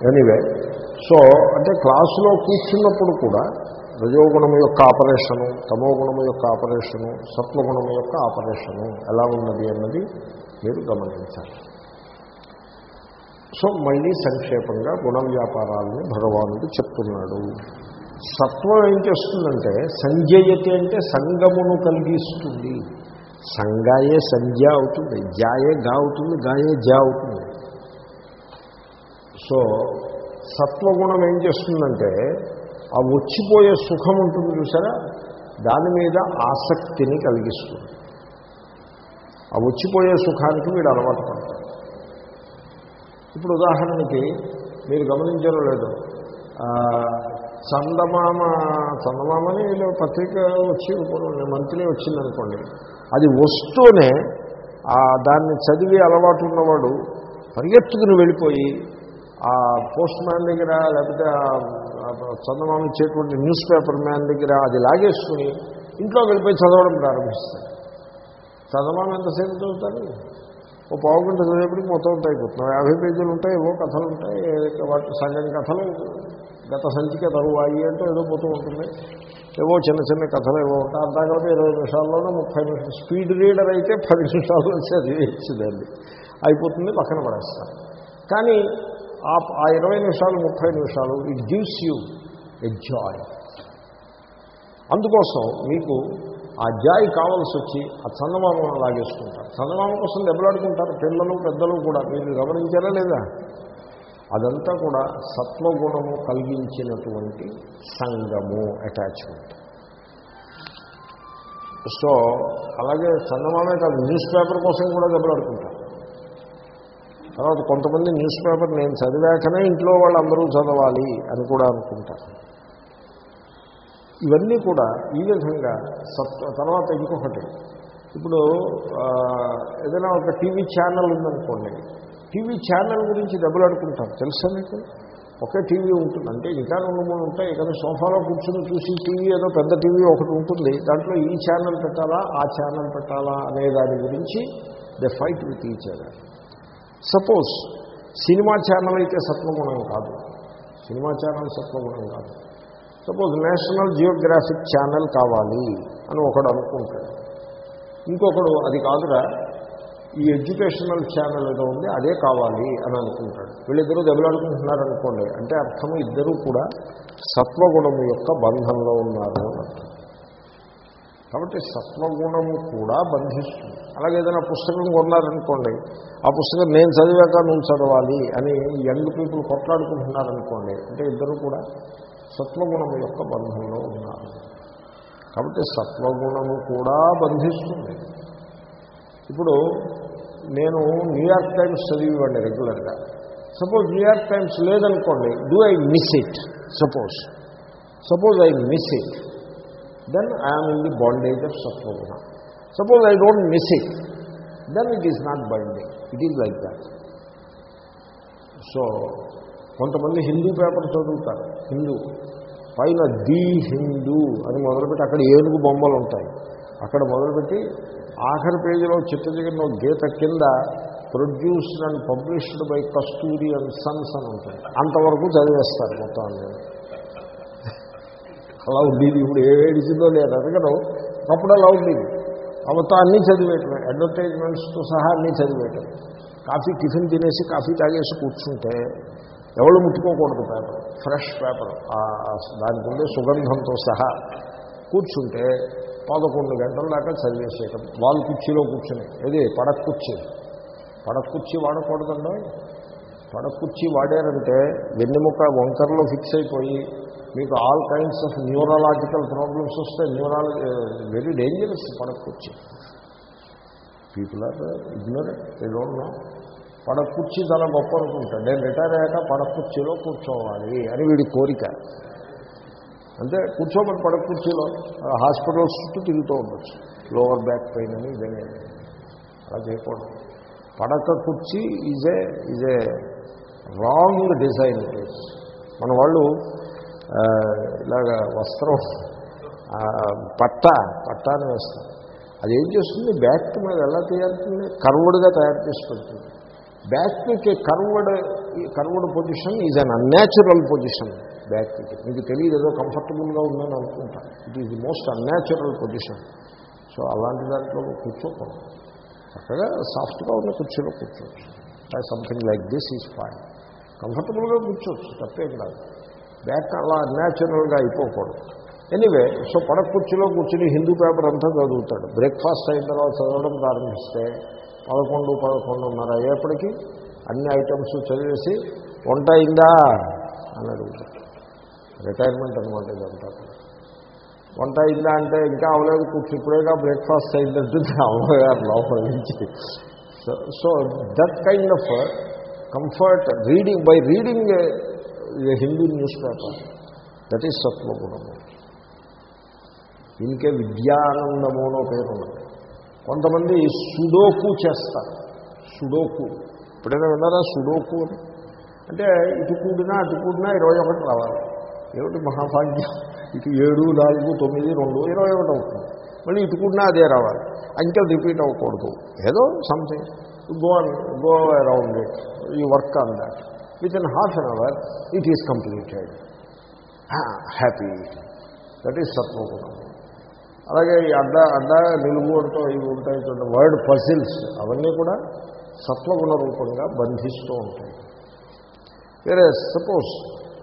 Anyway so అంటే క్లాసులో కూర్చున్నప్పుడు కూడా రజోగుణం యొక్క ఆపరేషను తమోగుణం యొక్క ఆపరేషను సత్వగుణం యొక్క ఆపరేషను ఎలా ఉన్నది అన్నది మీరు గమనించాలి. సో మళ్ళీ సంక్షేపంగా గుణ వ్యాపారాలని భగవానుడు చెప్తున్నాడు. సత్వం ఏం చేస్తుందంటే సంజయతి అంటే సంగమును కలిగిస్తుంది. సంగాయే సంధ్య అవుతుంది జాయే గా అవుతుంది గాయే జా అవుతుంది. సో సత్వగుణం ఏం చేస్తుందంటే ఆ వచ్చిపోయే సుఖం ఉంటుంది చూసారా? దాని మీద ఆసక్తిని కలిగిస్తుంది. ఆ వచ్చిపోయే సుఖానికి వీడు అలవాటు పడతారు. ఇప్పుడు ఉదాహరణకి మీరు గమనించడం లేదు. చందమామ చందమామని వీళ్ళు పత్రిక వచ్చి మంత్లీ వచ్చిందనుకోండి. అది వస్తూనే దాన్ని చదివి అలవాటు ఉన్నవాడు పరిగెత్తుకుని వెళ్ళిపోయి ఆ పోస్ట్ మ్యాన్ దగ్గర లేకపోతే చందమామ ఇచ్చేటువంటి న్యూస్ పేపర్ మ్యాన్ దగ్గర అది లాగేసుకుని ఇంట్లో వెళ్ళిపోయి చదవడం ప్రారంభిస్తాడు చందమామ ఎంతసేపు చదువుతాడు? ఓ పావు గంట చదివేపటికి మొత్తం ఉంటాయి అయిపోతున్నాం యాభై పేజీలు ఉంటాయి ఏవో కథలు ఉంటాయి వాటి సగం కథలు గత సంచిక తరువాయి అంటే ఏదో పోతూ ఉంటుంది. ఏవో చిన్న చిన్న కథలు ఏవో ఉంటాయి. అంతా ఇరవై నిమిషాల్లోనూ ముప్పై నిమిషాలు. స్పీడ్ రీడర్ అయితే పది నిమిషాల్లో చదివేసిందండి. అయిపోతుంది పక్కన పడేస్తారు. కానీ ఆ ఇరవై నిమిషాలు ముప్పై నిమిషాలు it gives you a joy అందుకోసం మీకు ఆ జాయ్ కావాల్సి వచ్చి ఆ చందమామను లాగేసుకుంటారు చందమామ కోసం దెబ్బలాడుకుంటారు. పిల్లలు పెద్దలు కూడా. మీరు గమనించారా లేదా? అదంతా కూడా సత్వగుణము కలిగించినటువంటి సంగము అటాచ్మెంట్ సో అలాగే చందమామే కాదు న్యూస్ పేపర్ కోసం కూడా దెబ్బలాడుకుంటారు. తర్వాత కొంతమంది న్యూస్ పేపర్ నేను చదివాకనే ఇంట్లో వాళ్ళందరూ చదవాలి అని కూడా అనుకుంటారు. ఇవన్నీ కూడా ఈ విధంగా సత్వ తర్వాత ఇంకొకటి. ఇప్పుడు ఏదైనా ఒక టీవీ ఛానల్ ఉందనుకోండి టీవీ ఛానల్ గురించి దెబ్బలాడుకుంటారు తెలుసా మీకు? ఒకే టీవీ ఉంటుంది. అంటే ఇంకా రెండు మూడు ఉంటాయి కానీ సోఫాలో కూర్చుని చూసి టీవీ ఏదో పెద్ద టీవీ ఒకటి ఉంటుంది. దాంట్లో ఈ ఛానల్ పెట్టాలా ఆ ఛానల్ పెట్టాలా అనే దాని గురించి the fight with each other. Suppose cinema channel అయితే సత్వగుణం కాదు. సినిమా ఛానల్ సత్వగుణం కాదు. సపోజ్ నేషనల్ జియోగ్రాఫిక్ ఛానల్ కావాలి అని ఒకడు అనుకుంటాడు. ఇంకొకడు అది కాదురా ఈ ఎడ్యుకేషనల్ ఛానల్ ఏదో ఉంది అదే కావాలి అని అనుకుంటాడు. వీళ్ళిద్దరూ దెబ్బలాడుకుంటున్నారనుకోండి అంటే అర్థం ఇద్దరూ కూడా సత్వగుణము యొక్క బంధంలో ఉన్నారు అని అర్థం. కాబట్టి సత్వగుణము కూడా బంధిస్తుంది. అలాగే ఏదైనా పుస్తకం కొన్నారనుకోండి ఆ పుస్తకం నేను చదివాక నువ్వు చదవాలి అని యంగ్ పీపుల్ కొట్లాడుకుంటున్నారనుకోండి అంటే ఇద్దరు కూడా సత్వగుణం యొక్క బంధంలో ఉన్నారు. కాబట్టి సత్వగుణము కూడా బంధిస్తుంది. ఇప్పుడు నేను న్యూయార్క్ టైమ్స్ చదివివ్వండి రెగ్యులర్గా. సపోజ్ న్యూయార్క్ టైమ్స్ లేదనుకోండి do I miss it suppose. Suppose I miss it. Then I'm in the bondage of sattvaguna suppose I don't miss it then it is not binding it is like that so కొంతమంది Hindu paper చదువుతారు. హిందూ పైన the Hindu అని మొదలుపెట్టి అక్కడ ఏనుగు బొమ్మలు ఉంటాయి. అక్కడ మొదలుపెట్టి ఆఖరి పేజీలో చిత్తజగిన గీత కింద produced and published by Kasturi and sons అని ఉంటాయి. అంతవరకు చదివేస్తారు మొత్తం అలా ఉండేది. ఇప్పుడు ఏ ఏడిసిందో లేదు అడగడం అప్పుడు అలా ఉండేది. మొత్తం అన్నీ చదివేయటమే అడ్వర్టైజ్మెంట్స్తో సహా అన్నీ చదివేయటం కాఫీ టిఫిన్ తినేసి కాఫీ తాగేసి కూర్చుంటే ఎవరు ముట్టుకోకూడదు పేపర్. Fresh paper. దానికి ఉండే సుగంధంతో సహా కూర్చుంటే పదకొండు గంటల దాకా చదివేసేయటం. వాల్ కుర్చీలో కూర్చుని. ఏది? పడక కుర్చీ. పడక కుర్చీ వాడకూడదండి. పడక కుర్చీ వాడారంటే వెన్నెముక వంకరలో ఫిక్స్ అయిపోయి మీకు all kinds of neurological problems వస్తే న్యూరాలజీ వెరీ డేంజరస్ పడకూర్చి కుర్చీ people are ignorant they don't know పడక కుర్చీ చాలా గొప్ప అనుకుంటాడు నేను రిటైర్ అయ్యాక పడక కుర్చీలో కూర్చోవాలి అని వీడి కోరిక. అంటే కూర్చోమని పడకుర్చీలో హాస్పిటల్స్ చుట్టూ తిరుగుతూ ఉండొచ్చు. లోవర్ బ్యాక్ పెయిన్ అని ఇదని. అలా చేయకూడదు. పడక కుర్చీ is a is a wrong design it is మన వాళ్ళు ఇలాగా వస్త్రం పట్ట పట్ట అని వేస్తారు. అది ఏం చేస్తుంది? బ్యాక్ మీద ఎలా తయారుతుంది కర్వ్డ్గా తయారు చేసి పెడుతుంది బ్యాక్కి curved curved position is un unnatural position back మీకు. తెలియదు ఏదో కంఫర్టబుల్గా ఉందని అనుకుంటాను it is the most unnatural position so అలాంటి దాంట్లో కూర్చోకూడదు. చక్కగా సాఫ్ట్గా ఉన్న కుర్చీలో కూర్చోవచ్చు. Something like this is fine కంఫర్టబుల్గా కూర్చోవచ్చు తప్పేం కాదు. బ్యాక్ అలా న్యాచురల్గా అయిపోకూడదు. ఎనీవే సో పడక కుర్చీలో కూర్చుని హిందూ పేపర్ అంతా చదువుతాడు. బ్రేక్ఫాస్ట్ అయిన తర్వాత చదవడం ప్రారంభిస్తే పదకొండు పదకొండున్నర అయ్యేప్పటికీ అన్ని ఐటమ్స్ చదివేసి వంట అయిందా? అని అడుగుతాడు. రిటైర్మెంట్ అనమాట ఇదంతా. వంట అయిందా? అంటే ఇంకా అవలేదు కూర్చు ఇప్పుడేగా బ్రేక్ఫాస్ట్ అయిందంటుంది అమ్మగారు లోపల నుంచి. So so that kind of comfort reading by reading Hindu newspaper. That is సత్వగుణము. దీనికే విద్యానందము అనో పేరు ఉన్నది. కొంతమంది సుడోకు చేస్తారు. సుడోకు. ఎప్పుడైనా విన్నారా సుడోకు అని? అంటే ఇటు కూడినా అటు కూడినా ఇరవై ఒకటి రావాలి. ఏమిటి మహాభాగ్యం? ఇటు ఏడు నాలుగు తొమ్మిది రెండు ఇరవై ఒకటి అవుతుంది. మళ్ళీ ఇటు కూడినా అదే రావాలి. అంకెలు రిపీట్ అవ్వకూడదు. ఏదో something go go around it you work on that within half an hour it is completed happy that is సత్వగుణం అలాగే ఈ అడ్డ అడ్డ అంటూ ఇవి ఉంటాయి చూడండి వర్డ్ పజిల్స్ అవన్నీ కూడా సత్వగుణ రూపంగా బంధిస్తూ ఉంటాయి. వేరే సపోజ్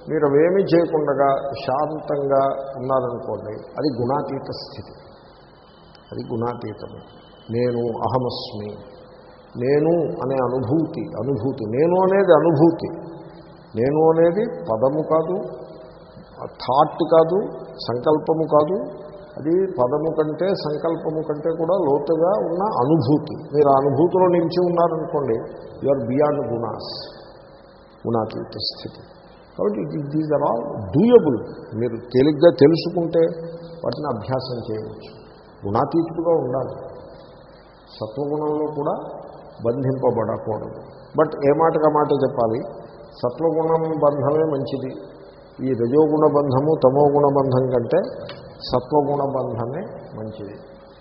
మీరు అవేమీ చేయకుండా శాంతంగా ఉన్నారనుకోండి అది గుణాతీత స్థితి. అది గుణాతీతము. నేను అహమస్మి. నేను అనే అనుభూతి అనుభూతి నేను అనేది అనుభూతి. నేను అనేది పదము కాదు థాట్ కాదు సంకల్పము కాదు. అది పదము కంటే సంకల్పము కంటే కూడా లోతుగా ఉన్న అనుభూతి. మీరు ఆ అనుభూతిలో నిలిచి ఉన్నారనుకోండి యు ఆర్ బియాండ్ గుణాస్ గుణాతీత స్థితి. కాబట్టి దీస్ ఆర్ ఆల్ డూయబుల్ మీరు తేలిగ్గా తెలుసుకుంటే వాటిని అభ్యాసం చేయవచ్చు. గుణాతీతుడుగా ఉండాలి. సత్వగుణంలో కూడా బంధింపబడకూడదు. బట్ ఏ మాటగా మాట చెప్పాలి? సత్వగుణం బంధమే మంచిది. ఈ రజోగుణ బంధము తమోగుణ బంధం కంటే సత్వగుణ బంధమే మంచిది.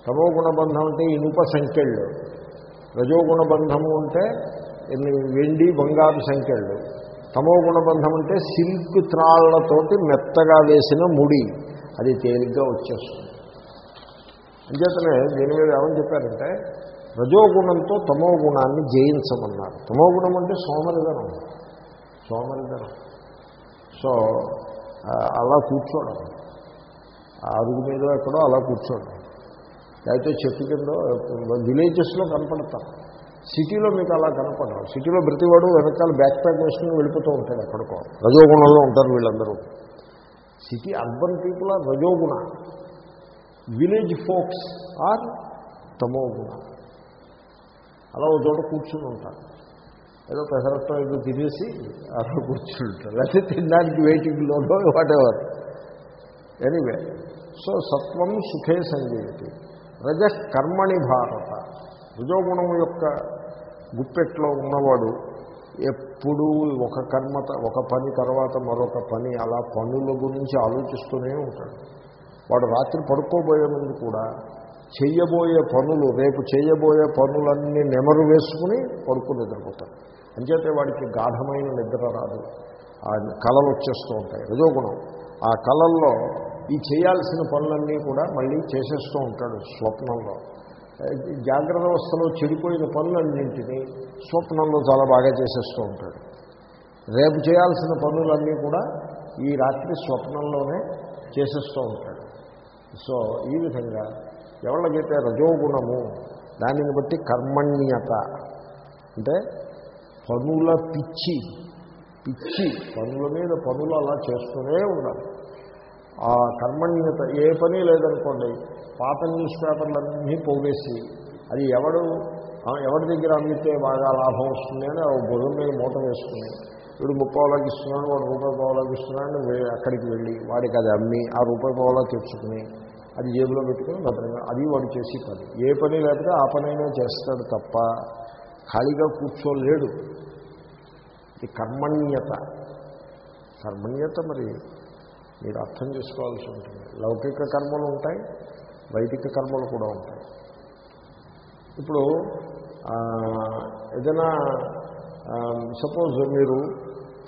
తమోగుణ బంధం అంటే ఇనుప సంఖ్యళ్ళు రజోగుణ బంధము అంటే వెండి బంగారు సంఖ్యళ్ళు తమోగుణ బంధం అంటే సిల్క్ త్రాళ్ళతోటి మెత్తగా వేసిన ముడి. అది తేలిగ్గా వచ్చేస్తుంది. అంచేతనే దీని మీద ఏమని చెప్పారంటే రజోగుణంతో తమో గుణాన్ని జయించమన్నారు. తమో గుణం అంటే సోమరిధనం సోమరిధనం సో అలా కూర్చోవడం అరుగు మీద ఎక్కడో అలా కూర్చోడం. లేకపోతే చెట్టు కింద విలేజెస్లో కనపడతాం. సిటీలో మీకు అలా కనపడరు సిటీలో ప్రతివాడు వెనకాల బ్యాక్ ప్యాక్ వేసుకుని వెళ్ళిపోతూ ఉంటాడు ఎక్కడికో. రజోగుణంలో ఉంటారు వీళ్ళందరూ. సిటీ అర్బన్ పీపుల్ ఆర్ రజోగుణ. విలేజ్ ఫోక్స్ ఆర్ తమోగుణ అలా ఒక చోట కూర్చుని ఉంటారు. ఏదో పెసరత్వం ఏదో తినేసి అలా కూర్చుని ఉంటారు లేకపోతే తినడానికి వెయిటింగ్లోనో వాటెవర్ ఎనీవే సో సత్వం సుఖే సంజయతి రజ కర్మణి భారత. రజోగుణం యొక్క గుప్పెట్లో ఉన్నవాడు ఎప్పుడూ ఒక కర్మ ఒక పని తర్వాత మరొక పని అలా పనుల గురించి ఆలోచిస్తూనే ఉంటాడు. వాడు రాత్రి పడుకోబోయే ముందు కూడా చేయబోయే పనులు రేపు చేయబోయే పనులన్నీ నెమరు వేసుకుని పడుకుని నిద్రపోతారు. అంచేతే వాడికి గాఢమైన నిద్ర రాదు. ఆ కళలు వచ్చేస్తూ ఉంటాయి. రజోగుణం ఆ కళల్లో ఈ చేయాల్సిన పనులన్నీ కూడా మళ్ళీ చేసేస్తూ ఉంటాడు స్వప్నంలో. జాగ్రత్త అవస్థలో చెడిపోయిన పనులన్నింటినీ స్వప్నంలో చాలా బాగా చేసేస్తూ ఉంటాడు. రేపు చేయాల్సిన పనులన్నీ కూడా ఈ రాత్రి స్వప్నంలోనే చేసేస్తూ ఉంటాడు. సో ఈ విధంగా ఎవరికైతే రజోగుణము దానిని బట్టి కర్మణ్యత. అంటే పనుల పిచ్చి పిచ్చి పనుల మీద పనులు అలా చేస్తూనే ఉండాలి. ఆ కర్మణ్యత ఏ పని లేదనుకోండి పాత న్యూస్ పేపర్లన్నీ పోగేసి అది ఎవడు ఎవరి దగ్గర అమ్మితే బాగా లాభం వస్తుంది అని ఆ భుజం మీద మూట వేసుకుని వీడు ముప్పావులాకి ఇస్తున్నాడు వాడు రూపాయి పావులాకి ఇస్తున్నాడు అక్కడికి వెళ్ళి వాడికి అది అమ్మి ఆ రూపాయి పావులా తెచ్చుకుని అది జేబులో పెట్టుకుని భద్రంగా అది వాడు చేసి పని. ఏ పని లేకపోతే ఆ పనైనా చేస్తాడు తప్ప ఖాళీగా కూర్చోలేడు. ఇది కర్మణ్యత. కర్మణ్యత మరి మీరు అర్థం చేసుకోవాల్సి ఉంటుంది. లౌకిక కర్మలు ఉంటాయి వైదిక కర్మలు కూడా ఉంటాయి. ఇప్పుడు ఏదైనా సపోజ్ మీరు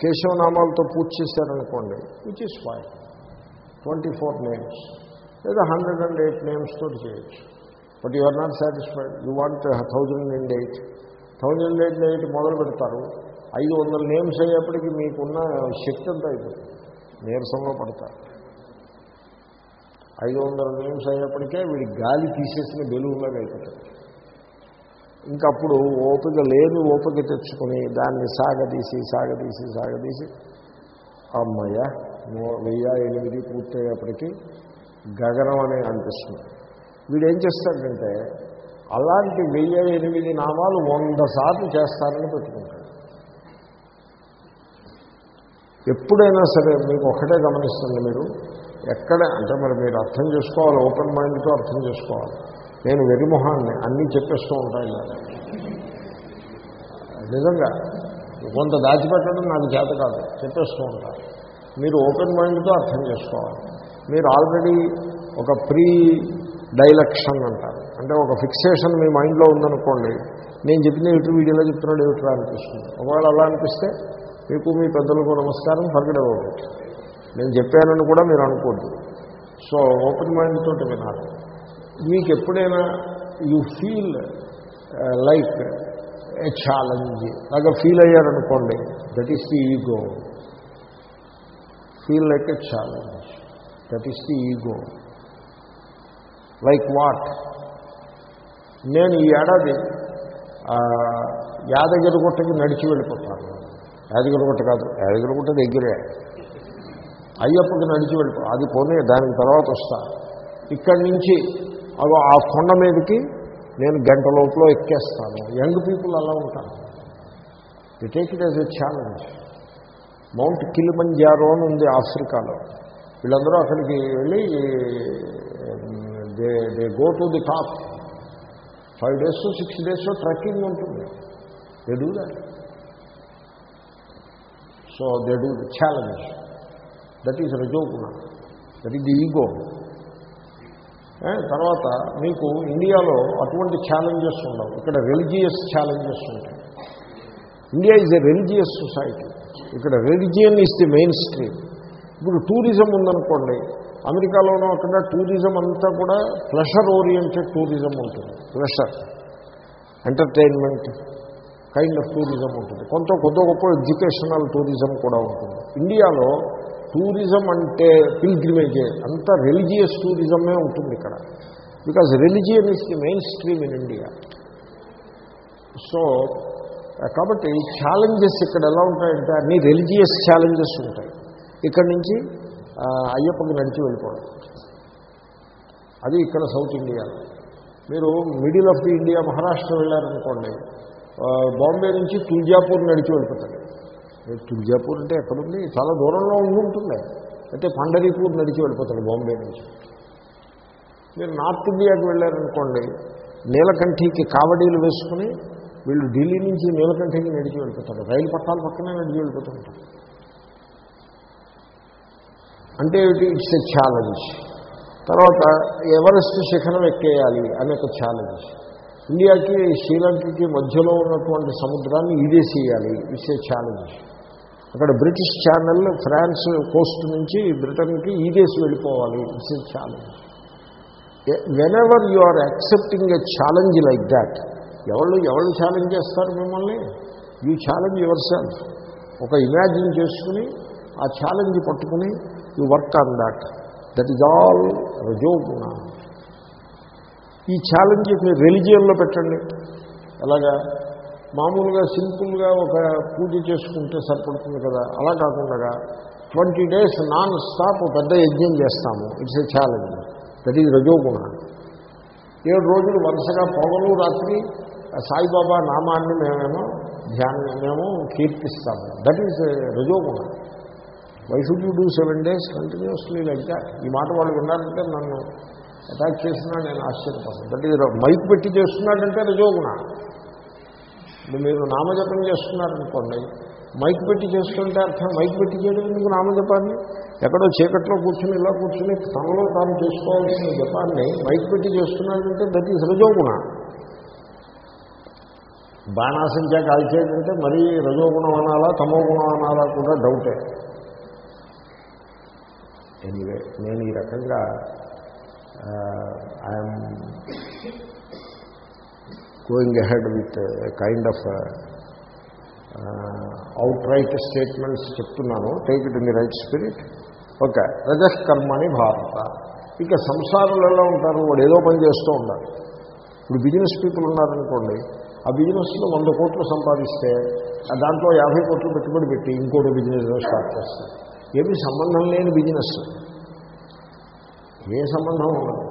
కేశవనామాలతో పూజ చేశారనుకోండి which is fine twenty four names లేదా హండ్రెడ్ అండ్ ఎయిట్ నేమ్స్ తోటి చేయొచ్చు. But you are not satisfied you want thousand and eight thousand eight eight మొదలు పెడతారు. ఐదు వందల నేమ్స్ అయ్యేప్పటికీ మీకున్న శక్తి అంతా అయిపోతుంది. నీరసంలో పడతారు. ఐదు వందల నేమ్స్ అయ్యేప్పటికే వీడి గాలి తీసేసిన బెలుగులాగా అయిపోతుంది ఇంకప్పుడు ఓపిక లేని ఓపిక తెచ్చుకొని దాన్ని సాగదీసి సాగదీసి సాగదీసి అమ్మయ్య వెయ్యి ఎనిమిది పూర్తయ్యేప్పటికీ గగనం అని అనిపిస్తుంది. వీడు ఏం చేస్తాడంటే అలాంటి వెయ్యి ఎనిమిది నామాలు వంద సార్లు చేస్తారని పెట్టుకుంటాడు. ఎప్పుడైనా సరే మీకు ఒకటే గమనిస్తుంది మీరు ఎక్కడ అంటే మరి మీరు అర్థం చేసుకోవాలి ఓపెన్ మైండ్తో అర్థం చేసుకోవాలి. నేను వెరిమొహాన్ని అన్నీ చెప్పేస్తూ ఉంటాను. ఇలా నిజంగా కొంత దాచిపెట్టడం నాకు చేత కాదు చెప్పేస్తూ ఉంటాను. మీరు ఓపెన్ మైండ్తో అర్థం చేసుకోవాలి. మీరు ఆల్రెడీ ఒక ప్రీ డైలక్షన్ అంటారు. అంటే ఒక ఫిక్సేషన్ మీ మైండ్లో ఉందనుకోండి నేను చెప్పిన ఇటు వీడియోలో చెప్తున్నాడు ఇటు అనిపిస్తుంది. ఒకవేళ అలా అనిపిస్తే మీకు మీ పెద్దలకు నమస్కారం పరగడవచ్చు నేను చెప్పానని కూడా మీరు అనుకోద్దు. సో ఓపెన్ మైండ్ తోటి వినాలి. మీకు ఎప్పుడైనా you feel like a challenge లాగా feel అయ్యారనుకోండి that is the ego feel like a challenge that is the ego like what నేను ఈ ఏడాది యాదగిరి యాదగిరిగుట్టకి నడిచి వెళ్ళిపోతాను. యాదగిరిగుట్ట కాదు యాదగిరిగుట్ట దగ్గరే. అయ్యప్పకి నడిచి వెళ్ళిపో అది కొనే దానికి తర్వాత వస్తా. ఇక్కడి నుంచి అగో ఆ కొండ మీదకి నేను గంట లోపల ఎక్కేస్తాను. యంగ్ పీపుల్ అలా ఉంటాను the take it as a challenge mount Kilimanjaro అని ఉంది ఆఫ్రికాలో. వీళ్ళందరూ అక్కడికి వెళ్ళి they they go to the top. Five days six days trekking ఉంటుంది. They do so they do the challenge. That is రజోగుణ దట్ ఈజ్ ది ఈగో. తర్వాత మీకు ఇండియాలో అటువంటి ఛాలెంజెస్ ఉండవు. ఇక్కడ రిలీజియస్ ఛాలెంజెస్ ఉంటాయి. India is a religious society. ఇక్కడ religion is the mainstream. ఇప్పుడు టూరిజం ఉందనుకోండి అమెరికాలోనూ అక్కడ టూరిజం అంతా కూడా ప్లెషర్ ఓరియంటెడ్ టూరిజం ఉంటుంది pleasure entertainment kind of tourism ఉంటుంది. కొంత కొద్ది గొప్ప ఎడ్యుకేషనల్ టూరిజం కూడా ఉంటుంది. ఇండియాలో టూరిజం అంటే పిల్గ్రిమేజే అంతా రిలీజియస్ టూరిజమే ఉంటుంది ఇక్కడ. Because religion is the mainstream in India so కాబట్టి ఛాలెంజెస్ ఇక్కడ ఎలా ఉంటాయంటే అన్ని రిలీజియస్ ఛాలెంజెస్ ఉంటాయి. ఇక్కడి నుంచి అయ్యప్పకి నడిచి వెళ్ళిపోవడం. అది ఇక్కడ సౌత్ ఇండియాలో మీరు middle of the India Maharashtra వెళ్ళారనుకోండి బాంబే నుంచి తుల్జాపూర్ నడిచి వెళ్ళిపోతాడు మీరు తుల్జాపూర్ అంటే ఎక్కడుంది? చాలా దూరంలో ఉంటుంది అయితే పండరీపూర్ నడిచి వెళ్ళిపోతాడు బాంబే నుంచి. మీరు నార్త్ ఇండియాకి వెళ్ళారనుకోండి నీలకంఠికి కావడీలు వేసుకుని వీళ్ళు ఢిల్లీ నుంచి నీలకంఠికి నడిచి వెళ్ళిపోతారు. రైలు పట్టాల పక్కనే నడిచి వెళ్ళిపోతుంటారు. అంటే ఇట్స్ ఎ ఛాలెంజ్ తర్వాత ఎవరెస్ట్ శిఖరం ఎక్కేయాలి అనే ఒక ఛాలెంజ్ ఇండియాకి శ్రీలంకకి మధ్యలో ఉన్నటువంటి సముద్రాన్ని ఈడేసేయాలి ఇట్స్ ఏ ఛాలెంజ్ అక్కడ బ్రిటిష్ ఛానల్ ఫ్రాన్స్ కోస్ట్ నుంచి బ్రిటన్కి ఈడేసి వెళ్ళిపోవాలి. It's a challenge whenever you are accepting a challenge like that ఎవళ్ళు ఎవరు ఛాలెంజ్ చేస్తారు మిమ్మల్ని? యూ ఛాలెంజ్ యువర్ సెల్ఫ్ ఒక ఇమాజిన్ చేసుకుని ఆ ఛాలెంజ్ పట్టుకుని you work on that. That is all రజోగుణ ఈ ఛాలెంజ్ మీరు రెలిజియన్లో పెట్టండి. ఎలాగా మామూలుగా సింపుల్గా ఒక పూజ చేసుకుంటే సరిపడుతుంది కదా? అలా కాకుండా ట్వంటీ డేస్ నాన్ స్టాప్ పెద్ద యజ్ఞం చేస్తాము. It's a challenge. That is రజోగుణ ఏడు రోజులు వరుసగా పొగలు రాత్రి సాయిబాబా నామాన్ని మేమేమో ధ్యానం మేము కీర్తిస్తాము. దట్ ఈజ్ రజోగుణం why should you do seven days continuously like that ఈ మాట వాళ్ళు విన్నారంటే నన్ను అటాక్ చేసినా నేను ఆశ్చర్యపోతాను. బట్ ఇది మైక్ పెట్టి చేస్తున్నాడంటే రజోగుణ మీరు నామజపం చేస్తున్నారనుకోండి మైక్ పెట్టి చేస్తుంటే అర్థం మైక్ పెట్టి చేయడం ఎందుకు నామజపాన్ని? ఎక్కడో చీకట్లో కూర్చుని ఇలా కూర్చుని తనలో తాను చేసుకోవాల్సిన జపాన్ని మైక్ పెట్టి చేస్తున్నాడంటే దట్ ఈజ్ రజోగుణ. బాణాసంఖ్య కాల్చేదంటే మరీ రజోగుణం అనాలా తమో గుణం అనాలా కూడా డౌటే ఎనీవే నేను ఈ రకంగా I'm going ahead with kind of outright statements చెప్తున్నాను. Take it in the right spirit okay రజకర్మని భారత. ఇక సంసారంలో ఎలా ఉంటారు వాడు ఏదో పని చేస్తూ ఉండాలి. ఇప్పుడు బిజినెస్ పీపుల్ ఉన్నారనుకోండి ఆ బిజినెస్లో వంద కోట్లు సంపాదిస్తే దాంట్లో యాభై కోట్లు పెట్టుబడి పెట్టి ఇంకోటి బిజినెస్ స్టార్ట్ చేస్తారు. ఏమీ సంబంధం లేని బిజినెస్. ఏ సంబంధం ఉండదు.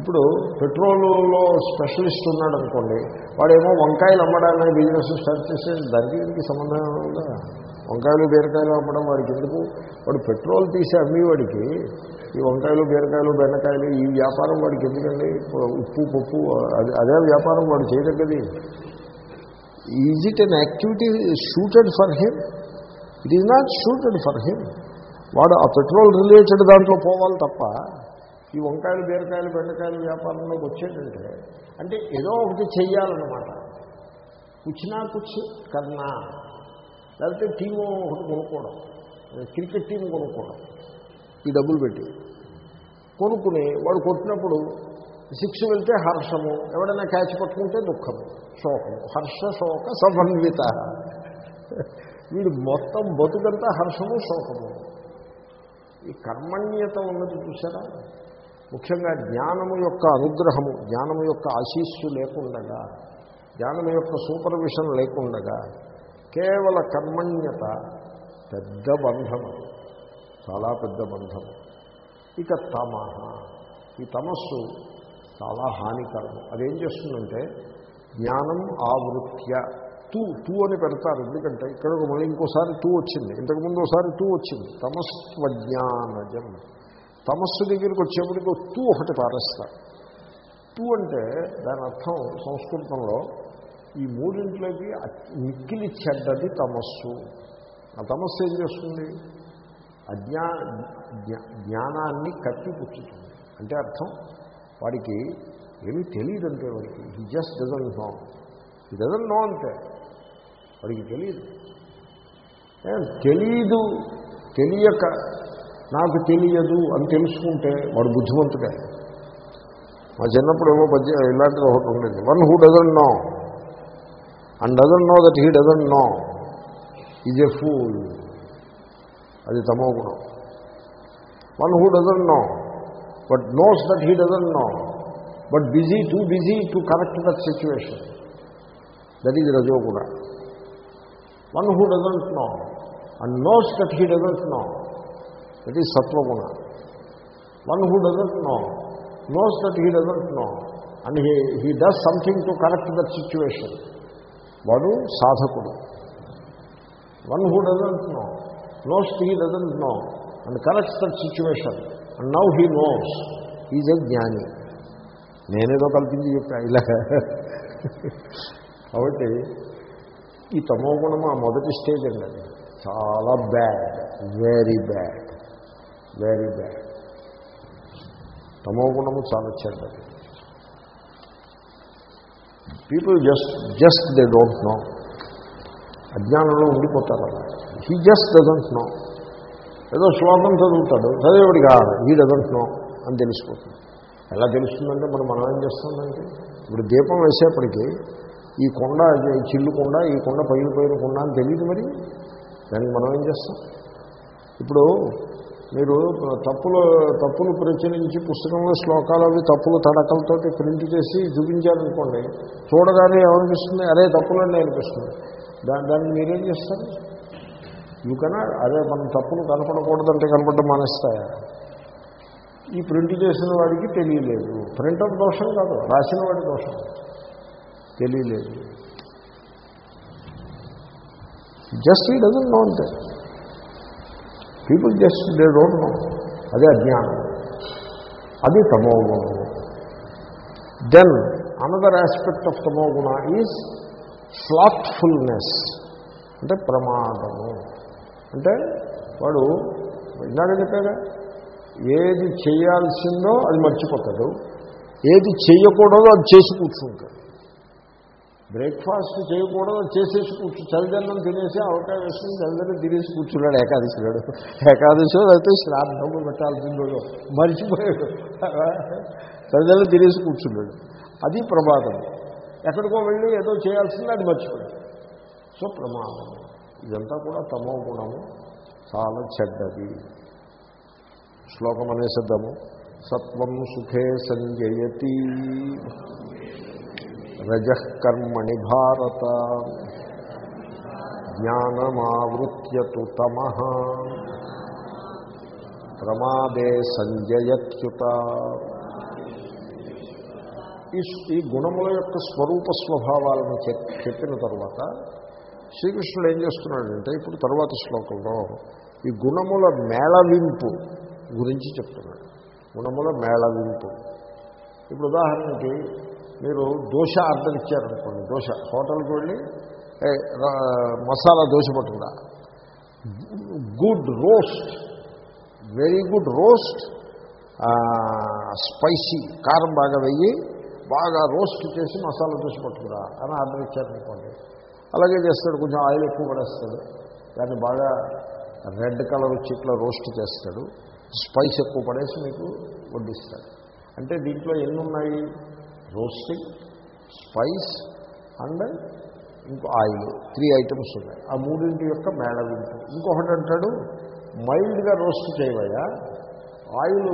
ఇప్పుడు పెట్రోల్లో స్పెషలిస్ట్ ఉన్నాడు అనుకోండి వాడేమో వంకాయలు అమ్మడానికి బిజినెస్ స్టార్ట్ చేస్తే దానికి దీనికి సంబంధం ఉందా వంకాయలు బీరకాయలు అమ్మడం వాడికి ఎందుకు? వాడు పెట్రోల్ తీసి అమ్మేవాడికి ఈ వంకాయలు బీరకాయలు బెండకాయలు ఈ వ్యాపారం వాడికి ఎందుకండి? ఉప్పు పప్పు అదే అదే వ్యాపారం వాడు చేయదగ్గది. Is it an activity suited for him it is not suited for him వాడు ఆ పెట్రోల్ రిలేటెడ్ దాంట్లో పోవాలి తప్ప ఈ వంకాయలు బీరకాయలు బెండకాయలు వ్యాపారంలోకి వచ్చేటంటే అంటే ఏదో ఒకటి చెయ్యాలన్నమాట. కుచ్చినా కుచ్చి కన్నా. లేకపోతే టీము ఒకటి కొనుక్కోవడం. క్రికెట్ టీం కొనుక్కోవడం. ఈ డబ్బులు పెట్టి. కొనుక్కుని వాడు కొట్టినప్పుడు సిక్స్ వెళ్తే హర్షము ఎవడైనా క్యాచ్ పట్టుకుంటే దుఃఖము శోకము. హర్ష శోక సమన్విత. వీడు మొత్తం బతుకంతా హర్షము శోకము. ఈ కర్మణ్యత ఉన్నది చూసారా ముఖ్యంగా జ్ఞానము యొక్క అనుగ్రహము జ్ఞానము యొక్క ఆశీస్సు లేకుండగా జ్ఞానము యొక్క సూపర్విషన్ లేకుండగా కేవల కర్మణ్యత పెద్ద బంధము చాలా పెద్ద బంధము. ఇక తమహ ఈ తమస్సు చాలా హానికరం అదేం చేస్తుందంటే జ్ఞానం ఆవృత్య తూ టూ అని పెడతారు. ఎందుకంటే ఇక్కడ ఒక మళ్ళీ ఇంకోసారి తూ వచ్చింది. ఇంతకుముందు ఒకసారి టూ వచ్చింది. తమస్వజ్ఞానజం తమస్సు దగ్గరికి వచ్చేప్పటికి టూ తూ ఒకటి పారేస్తారు. తూ అంటే దాని అర్థం సంస్కృతంలో ఈ మూడింట్లోకి మిక్కిలి చెడ్డది తమస్సు. ఆ తమస్సు ఏం చేస్తుంది? అజ్ఞా జ్ఞా- జ్ఞానాన్ని కప్పిపుచ్చుతుంది అంటే అర్థం? వాడికి ఏమీ తెలియదంటే వాడికి. He just doesn't know he doesn't know అంటే వాడికి తెలియదు ఏం తెలీదు తెలియక నాకు తెలియదు అని తెలుసుకుంటే వాడు బుద్ధిమంతుడే. మా చిన్నప్పుడు ఏమో పద్య ఇలాంటిది ఒకటి ఉండేది. One who doesn't know and doesn't know that he doesn't know is a fool అది తమో గుణం. One who doesn't know but knows that he doesn't know but busy too busy to correct that situation that is రజో Guna one who doesn't know and knows that he doesn't know that is సత్వగుణ one who doesn't know knows that he doesn't know and he he does something to correct that situation వాడు సాధకుడు one who doesn't know knows he doesn't know and corrects that situation and now he knows is a జ్ఞాని నేనేదో కల్పించి చెప్పా ఇలా కాబట్టి ఈ తమో గుణము ఆ మొదటి స్టేజ్ అండి. చాలా bad very bad very bad తమో గుణము చాలా చెడ్డది. People just just they don't know అజ్ఞానంలో ఉండిపోతారు అలా. హీ జస్ట్ డజంట్ నో ఏదో శ్లోకం చదువుతాడు చదివేవాడిగా ఈ డజంట్ నో అని తెలిసిపోతుంది. ఎలా తెలుస్తుందంటే మనం మనం ఏం చేస్తుందంటే ఇప్పుడు దీపం వేసేప్పటికీ ఈ కొండ ఈ చిల్లు కొండ ఈ కొండ పగిలిపోయిన కొండ అని తెలియదు మరి. దానికి మనం ఏం చేస్తాం? ఇప్పుడు మీరు తప్పులు తప్పులు ప్రచురించి పుస్తకంలో శ్లోకాలు అవి తప్పులు తడకలతో ప్రింట్ చేసి చూపించారనుకోండి చూడగానే ఏమనిపిస్తుంది? అదే తప్పులన్నీ అనిపిస్తుంది. దా దాన్ని మీరేం చేస్తారు? యూ అదే మనం తప్పులు కనపడకూడదంటే కనపడడం మానేస్తాయా? ఈ ప్రింట్ చేసిన వాడికి తెలియలేదు. ప్రింటర్ దోషం కాదు రాసిన వాడి దోషం. తెలియలేదు. జస్ట్ ఈ డజన్ నో అంటే people just they don't know అదే అజ్ఞానం. అది తమో గుణము దెన్ అనదర్ ఆస్పెక్ట్ ఆఫ్ తమో గుణ ఈజ్ స్లాత్ఫుల్నెస్ అంటే ప్రమాదము. అంటే వాడు ఇందాక చెప్పాగా ఏది చేయాల్సిందో అది మర్చిపోతాడు. ఏది చేయకూడదో అది చేసి కూర్చుంటాడు. బ్రేక్ఫాస్ట్ చేయకూడదు చేసేసి కూర్చు చలిదన్నం తినేసి అవకాశం వేసుకుని చలిదన్నం తినేసి కూర్చున్నాడు ఏకాదశి ఏకాదశి అయితే శ్రాద్ధము పెట్టాల్సిందో మర్చిపోయాడు. చలిదన్నం తినేసి కూర్చున్నాడు. అది ప్రమాదం. ఎక్కడికో వెళ్ళి ఏదో చేయాల్సింది అది మర్చిపోయాడు. సో ప్రమాదం ఇదంతా కూడా తమో గుణము. చాలా చెడ్డది. శ్లోకం అనేసిద్దాము సత్వం సుఖే సంజయతి. రజకర్మణి భారత. జ్ఞానమావృత్యతు తమ. ప్రమాదే సంజయత్యుత. ఈ గుణముల యొక్క స్వరూప స్వభావాలను చెప్పిన తర్వాత శ్రీకృష్ణుడు ఏం చేస్తున్నాడంటే ఇప్పుడు తర్వాత శ్లోకంలో ఈ గుణముల మేళవింపు గురించి చెప్తున్నాడు. గుణముల మేళవింపు. ఇప్పుడు ఉదాహరణకి మీరు దోశ ఆర్డర్ ఇచ్చారనుకోండి దోశ. హోటల్కి వెళ్ళి మసాలా దోశ పట్టుకురా. Good roast very good roast spicy కారం బాగా వెయ్యి బాగా రోస్ట్ చేసి మసాలా దోశ పట్టుకురా అని ఆర్డర్ ఇచ్చారనుకోండి. అలాగే చేస్తాడు కొంచెం ఆయిల్ ఎక్కువ పడేస్తాడు. దాన్ని బాగా రెడ్ కలర్ వచ్చి ఇట్లా రోస్ట్ చేస్తాడు. స్పైస్ ఎక్కువ పడేసి మీకు వడ్డిస్తాడు. అంటే దీంట్లో ఎన్ని ఉన్నాయి రోస్టింగ్ స్పైస్ అండ్ ఇంకో ఆయిల్ త్రీ ఐటమ్స్ ఉన్నాయి. ఆ మూడింటి యొక్క మేళవింపు. ఇంకొకటి అంటాడు మైల్డ్గా రోస్ట్ చేయవయ్యా. ఆయిల్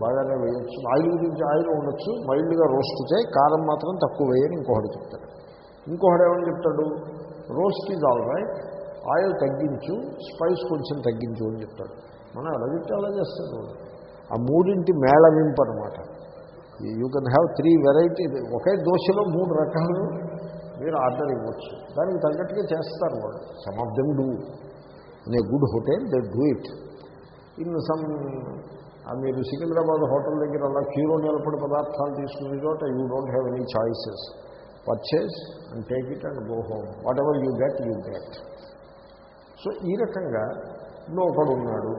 బాగానే వేయచ్చు. ఆయిల్ గురించి ఆయిల్ ఉండొచ్చు మైల్డ్గా రోస్ట్ చేయి కారం మాత్రం తక్కువ వేయని ఇంకొకటి చెప్తాడు. ఇంకొకటి ఏమని చెప్తాడు roast is all right oil తగ్గించు స్పైస్ కొంచెం తగ్గించు అని చెప్తాడు. మనం అలా చెప్తే అలా చేస్తాడు ఆ మూడింటి మేళవింపు అనమాట you can have three variety ఒకే దోశలో మూడు రకాలు మీరు ఆర్డర్ ఇవ్వచ్చు. దానికి తగ్గట్టుగా చేస్తారు వాళ్ళు. Some of them do in a good hotel they do it in some మీరు సికింద్రాబాద్ హోటల్ దగ్గర అలా క్యూలో నిలబడి పదార్థాలు తీసుకునే చోట you don't have any choices purchase and take it and go home whatever you get you get so ఈ రకంగా ఇప్పుడు ఒకడు ఉన్నాడు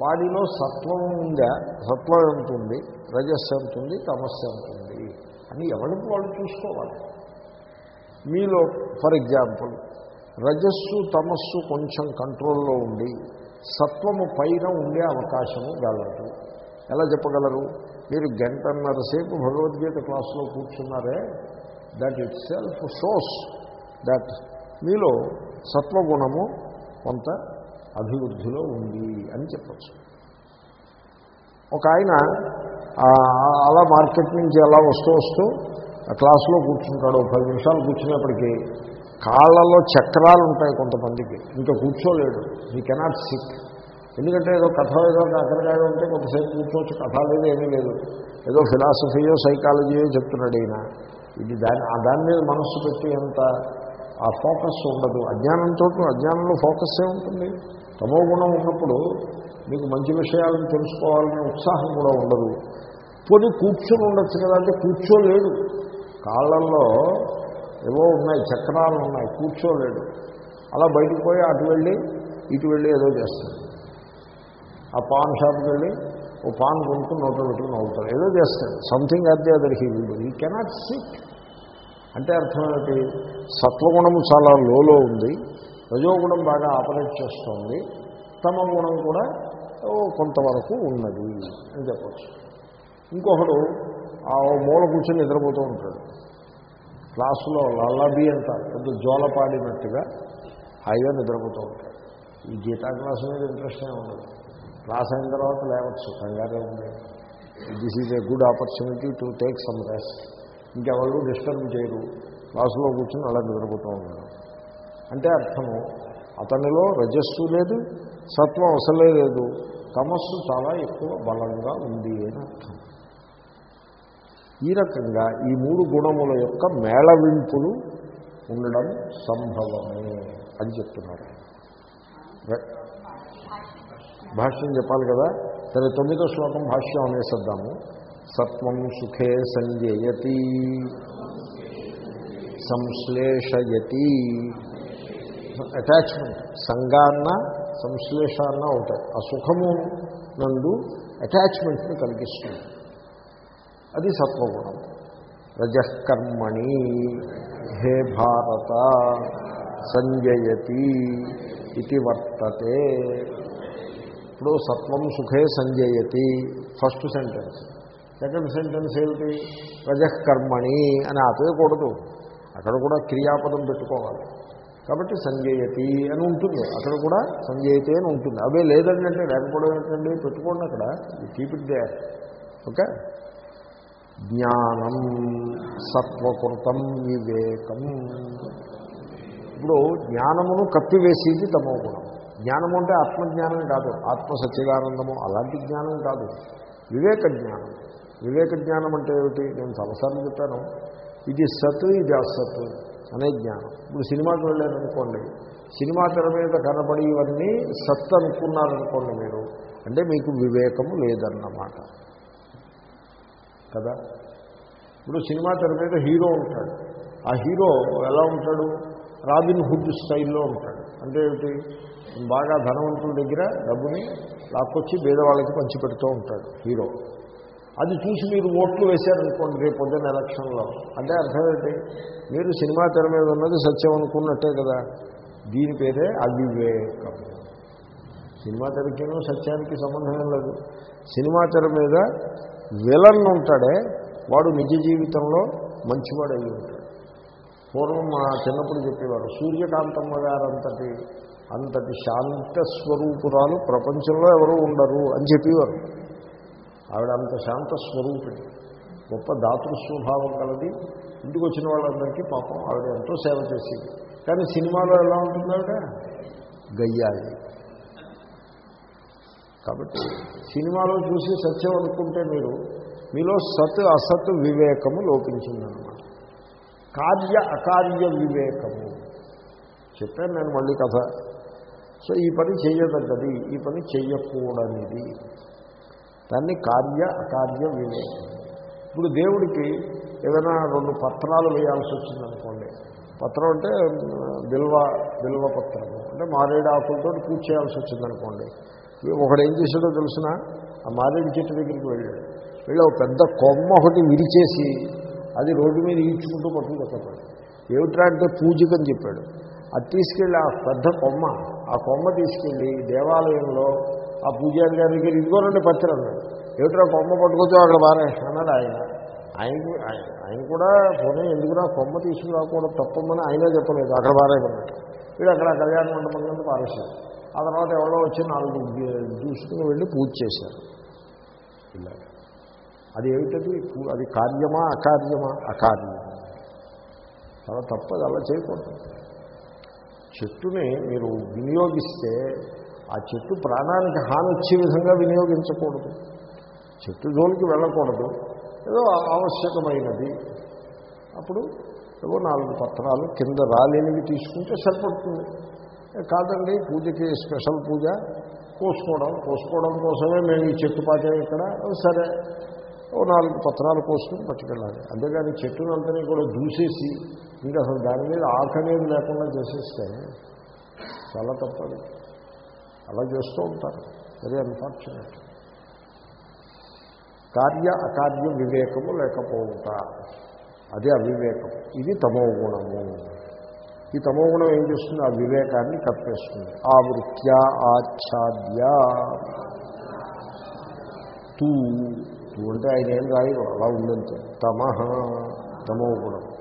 వాడిలో సత్వం ఉందా? సత్వం ఎంత ఉంది రజస్సు ఎంత ఉంది తమస్సు ఎంత ఉంది అని ఎవరికి వాళ్ళు చూసుకోవాలి? మీలో ఫర్ ఎగ్జాంపుల్ రజస్సు తమస్సు కొంచెం కంట్రోల్లో ఉండి సత్వము పైన ఉండే అవకాశము గలదు. ఎలా చెప్పగలరు? మీరు గంటన్నర సేపు భగవద్గీత క్లాసులో కూర్చున్నారే that itself shows that మీలో సత్వగుణము కొంత అభివృద్ధిలో ఉంది అని చెప్పచ్చు. ఒక ఆయన అలా మార్కెట్ నుంచి అలా వస్తూ వస్తూ ఆ క్లాసులో కూర్చుంటాడు పది నిమిషాలు కూర్చున్నప్పటికీ కాళ్ళలో చక్రాలు ఉంటాయి కొంతమందికి. ఇంకా కూర్చోలేడు. ఈ కెనాట్ సిక్ ఎందుకంటే ఏదో కథ ఏదో అక్కడికాయ ఉంటే కొంతసేపు కూర్చోవచ్చు. కథ లేదు ఏమీ లేదు. ఏదో ఫిలాసఫీయో సైకాలజీయో చెప్తున్నాడు ఈయన. ఇది దాని ఆ దాని మీద మనస్సు పెట్టి అంత ఆ ఫోకస్ ఉండదు. అజ్ఞానంతో అజ్ఞానంలో ఫోకస్ ఏ ఉంటుంది. తమో గుణం ఉన్నప్పుడు మీకు మంచి విషయాలను తెలుసుకోవాలనే ఉత్సాహం కూడా ఉండదు. పోనీ కూర్చొని ఉండొచ్చు కదా అంటే కూర్చోలేడు. కాళ్ళల్లో ఏవో ఉన్నాయి చక్రాలు ఉన్నాయి కూర్చోలేడు. అలా బయటికి పోయి అటు వెళ్ళి ఇటు వెళ్ళి ఏదో చేస్తాడు. ఆ పాన్ షాప్కి వెళ్ళి ఓ పాన్ కొనుక్కుని నోట్లో పెట్టుకుని అవుతాడు ఏదో చేస్తాడు. సంథింగ్ అదే అదర్ హీ విల్ ఈ కెనాట్ సిట్ అంటే అర్థం ఏంటి సత్వగుణము చాలా లోలో ఉంది. రజోగుణం బాగా ఆపరేట్ చేస్తోంది తమ గుణం కూడా కొంతవరకు ఉన్నది అని చెప్పచ్చు. ఇంకొకడు ఆ మూల కూర్చొని నిద్రపోతూ ఉంటాడు. క్లాసులో లల్లబీ అంటారు పెద్ద జోలపాడినట్టుగా హాయిగా నిద్రపోతూ ఉంటాడు. ఈ గీతా క్లాస్ మీద ఇంట్రెస్ట్ ఏమి ఉండదు. క్లాస్ అయిన తర్వాత లేవచ్చు కంగారే ఉంది. This is a good opportunity to take some rest ఇంకెవరు డిస్టర్బ్ చేయరు. క్లాసులో కూర్చొని అలా నిద్రపోతూ ఉంటాడు అంటే అర్థము అతనిలో రజస్సు లేదు సత్వం అసలే లేదు తమస్సు చాలా ఎక్కువ బలంగా ఉంది అని అర్థం. ఈ రకంగా ఈ మూడు గుణముల యొక్క మేళవింపులు ఉండడం సంభవమే అని చెప్తున్నారు. భాష్యం చెప్పాలి కదా? సరే తొమ్మిదో శ్లోకం భాష్యం అనేసిద్దాము. సత్వం సుఖే సంజయతి సంశ్లేషయతి. అటాచ్మెంట్ సంఘాన్న సంశ్లేషాన్న ఉంటాయి. ఆ సుఖము నందు అటాచ్మెంట్ని కలిగిస్తుంది. అది సత్వగుణం. రజకర్మణి హే భారత సంజయతి ఇది వర్తతే. ఇప్పుడు సత్వం సుఖే సంజయతి. First sentence. సెకండ్ సెంటెన్స్ ఏమిటి? రజకర్మణి అని ఆపేయకూడదు అక్కడ కూడా క్రియాపదం పెట్టుకోవాలి. కాబట్టి సంజయతి అని ఉంటుంది. అక్కడ కూడా సంజయతి అని ఉంటుంది. అవే లేదండి అంటే లేకపోవడం ఏంటండి? పెట్టుకోండి అక్కడ. కీప్ ఇట్ దే ఓకే జ్ఞానం సత్వకృతం వివేకం. ఇప్పుడు జ్ఞానమును కప్పివేసేది తమో గుణం జ్ఞానము అంటే ఆత్మజ్ఞానం కాదు. ఆత్మ సచ్చిదానందము అలాంటి జ్ఞానం కాదు. వివేక జ్ఞానం. వివేక జ్ఞానం అంటే ఏమిటి? నేను సమసారం చెప్పాను. ఇది సత్ ఇది అసత్. అనే జ్ఞానం. ఇప్పుడు సినిమాకి వెళ్ళారనుకోండి సినిమా తెర మీద కనబడి ఇవన్నీ సత్ అనుకున్నారనుకోండి మీరు అంటే మీకు వివేకము లేదన్నమాట. కదా? ఇప్పుడు సినిమా తెర మీద హీరో ఉంటాడు. ఆ హీరో ఎలా ఉంటాడు? రాబిన్ హుడ్ స్టైల్లో ఉంటాడు. అంటే ఏమిటి? బాగా ధనవంతుల దగ్గర డబ్బుని లాక్కొచ్చి పేదవాళ్ళకి పంచిపెడుతూ ఉంటాడు హీరో. అది చూసి మీరు ఓట్లు వేశారనుకోండి రేపు పొద్దున్న ఎలక్షన్లో. అంటే అర్థం ఏంటి? మీరు సినిమా తెర మీద ఉన్నది సత్యం అనుకున్నట్టే కదా. దీని పేరే అవివేకం. సినిమా తెరకేనో సత్యానికి సంబంధం లేదు. సినిమా తెర మీద విలన్ ఉంటాడే వాడు నిజ జీవితంలో మంచివాడు అయ్యి ఉంటాడు. పూర్వం మా చిన్నప్పుడు చెప్పేవారు సూర్యకాంతమ్మ గారు అంతటి అంతటి శాంత స్వరూపురాలు ప్రపంచంలో ఎవరు ఉండరు అని చెప్పేవారు. ఆవిడ అంత శాంత స్వరూపిణి. గొప్ప దాతృస్వభావం కలది. ఇంటికి వచ్చిన వాళ్ళందరికీ పాపం ఆవిడ ఎంతో సేవ చేసింది. కానీ సినిమాలో ఎలా ఉంటుంది ఆవిడ? గయ్యాలి. కాబట్టి సినిమాలో చూసి సత్యం అనుకుంటే మీరు మీలో సత్ అసత్ వివేకము లోపించిందనమాట కార్య అకార్య వివేకము. చెప్పాను నేను మళ్ళీ కథ. సో ఈ పని చేయదగ్గది ఈ పని చెయ్యకూడనిది. దాన్ని కార్య అకార్య వివేకం. ఇప్పుడు దేవుడికి ఏదైనా రెండు పత్రాలు వేయాల్సి వచ్చిందనుకోండి పత్రం అంటే బిల్వ బిల్వ పత్రము. అంటే మారేడు ఆకులతో పూజ చేయాల్సి వచ్చిందనుకోండి ఒకడు ఏం చేశాడో తెలిసిన? ఆ మారేడు చెట్టు దగ్గరికి వెళ్ళాడు. వెళ్ళి ఒక పెద్ద కొమ్మ ఒకటి విరిచేసి అది రోడ్డు మీద ఈడ్చుకుంటూ పట్టుకుపోతాడు ఏమిట్రా అంటే పూజకని చెప్పాడు. అది తీసుకెళ్ళి ఆ పెద్ద కొమ్మ ఆ కొమ్మ తీసుకెళ్ళి దేవాలయంలో ఆ పూజారి గారి దగ్గర ఇదిగోనండి పత్రం అన్నాడు. ఏమిట్రా కొమ్మ పట్టుకొచ్చో అక్కడ బాగా అన్నాడు ఆయన. ఆయన ఆయన కూడా పోనీ ఎందుకురా కొమ్మ తీసుకురాకూడదు? తప్పమని ఆయనే చెప్పలేదు. అక్కడ పారేయమన్నట్టు వీడు అక్కడ కళ్యాణ మండపం కింద పారేశారు ఆ తర్వాత ఎవరో వచ్చి నాలుగు చూసుకుని వెళ్ళి పూజ చేశారు. ఇలా. అది ఏమిటది? అది కార్యమా అకార్యమా? అకార్యం. చాలా తప్పదు. అలా చేయకూడదు. చెట్టుని మీరు వినియోగిస్తే ఆ చెట్టు ప్రాణానికి హాని వచ్చే విధంగా వినియోగించకూడదు. చెట్టు జోలికి వెళ్ళకూడదు. ఏదో ఆవశ్యకమైనది. అప్పుడు ఏవో నాలుగు పత్రాలు కింద రాలేనివి తీసుకుంటే సరిపడుతుంది. కాదండి పూజకి స్పెషల్ పూజ. కోసుకోవడం కోసుకోవడం కోసమే మేము ఈ చెట్టు పాటాం ఇక్కడ. సరే. ఓ నాలుగు పత్రాలు కోసుకుని పట్టుకెళ్ళాలి. అంతేగాని చెట్టునంతని కూడా దూసేసి ఇంకా అసలు దాని మీద ఆకనేది లేకుండా చేసేస్తే చాలా తప్పదు. అలా చేస్తూ ఉంటారు. వెరీ అన్ఫార్చునేట్ కార్య అకార్య వివేకము లేకపోవుట. అదే అవివేకం ఇది తమో గుణము. ఈ తమో గుణం ఏం చేస్తుంది? ఆ వివేకాన్ని కప్పేస్తుంది. ఆ వృత్యా ఆచ్ఛాద్య. తూ. తూ అంటే ఆయన ఏం రాయి అలా ఉందంటే తమహ తమో గుణం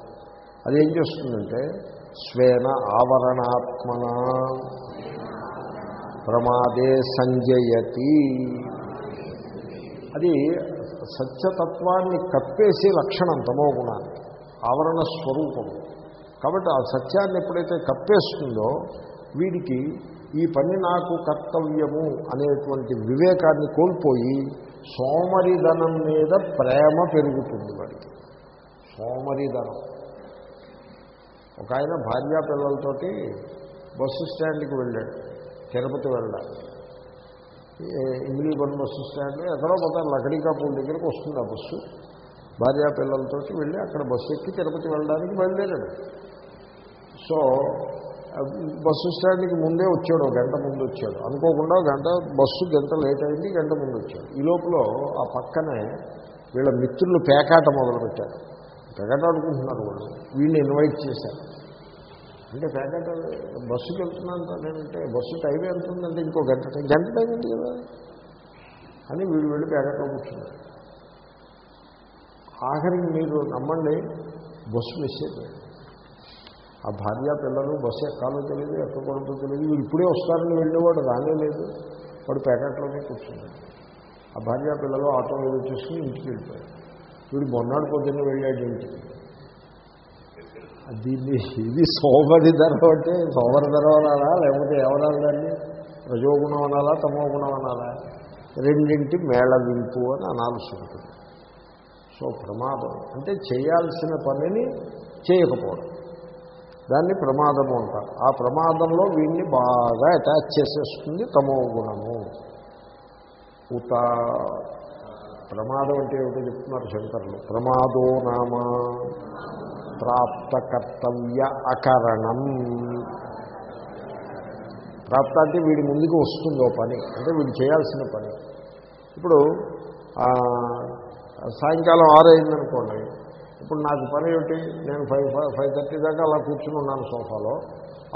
అదేం చేస్తుందంటే స్వేన ఆవరణాత్మన ప్రమాదే సంజయతి. అది సత్యతత్వాన్ని కప్పేసే లక్షణం తమో గుణాన్ని ఆవరణ స్వరూపం. కాబట్టి ఆ సత్యాన్ని ఎప్పుడైతే కప్పేస్తుందో వీడికి ఈ పని నాకు కర్తవ్యము అనేటువంటి వివేకాన్ని కోల్పోయి సోమరిధనం మీద ప్రేమ పెరుగుతుంది వాడికి. సోమరిధనం. ఒక ఆయన భార్యా పిల్లలతోటి బస్సు స్టాండ్కి వెళ్ళాడు. తిరుపతి వెళ్ళాలి. ఇంగ్లీ బండి బస్సు స్టాండ్ ఎక్కడో పోతాను లకడీకాపూర్ దగ్గరికి వస్తుంది ఆ బస్సు. భార్యా పిల్లలతో వెళ్ళి అక్కడ బస్సు ఎక్కి తిరుపతి వెళ్ళడానికి బయలుదేరాడు. సో బస్సు స్టాండ్కి ముందే వచ్చాడు గంట ముందు వచ్చాడు. అనుకోకుండా గంట బస్సు గంట లేట్ అయింది గంట ముందు వచ్చాడు. ఈ లోపల ఆ పక్కనే వీళ్ళ మిత్రులు పేకాట మొదలుపెట్టారు. పేకాట ఆడుకుంటున్నారు వాళ్ళు. వీడిని ఇన్వైట్ చేశారు. అంటే పేకాట బస్సుకి వెళ్తున్నాను నేనంటే బస్సు టైం ఎంత ఉందంటే ఇంకో గంట టైం. గంట టైం ఉంది కదా? అని వీడు వెళ్ళి పేకాటలో కూర్చున్నారు ఆఖరికి మీరు నమ్మండి బస్సు మిస్ అయిపోయింది. ఆ భార్య పిల్లలు బస్సు ఎక్కాలో తెలియదు ఎక్కకూడదో తెలియదు. వీడు ఇప్పుడే వస్తారని వెళ్ళేవాడు రానే లేదు. వాడు ప్యాకెట్లోనే కూర్చున్నాడు. ఆ భార్య పిల్లలు ఆటో ఏదో చూసుకుని ఇంటికి వెళ్ళిపోయారు. వీడు మొన్నాడు పొద్దున్న వెళ్ళాడు ఇంటికి. దీన్ని ఇది సోమరి ధర అంటే సోమరి ధర అనాలా? లేకపోతే ఎవరాలి దాన్ని? రజోగుణం అనాలా? తమో గుణం అనాలా? రెండింటి మేళవింపు అని అనాల్సి ఉంటుంది. సో ప్రమాదం. అంటే చేయాల్సిన పనిని చేయకపోవడం. దాన్ని ప్రమాదము అంటారు. ఆ ప్రమాదంలో వీడిని బాగా అటాచ్ చేసేస్తుంది తమో గుణము ఉత ప్రమాదం అంటే ఏమిటో చెప్తున్నారు శంకర్లు. ప్రమాదో నామా. ప్రాప్త కర్తవ్య అకరణం. ప్రాప్త అంటే వీడి ముందుకు వస్తుందో పని అంటే వీడు చేయాల్సిన పని. ఇప్పుడు సాయంకాలం ఆరు అయిందనుకోండి ఇప్పుడు నాకు పని ఏమిటి? నేను ఫైవ్ ఫైవ్ థర్టీ దాకా అలా కూర్చుని ఉన్నాను సోఫాలో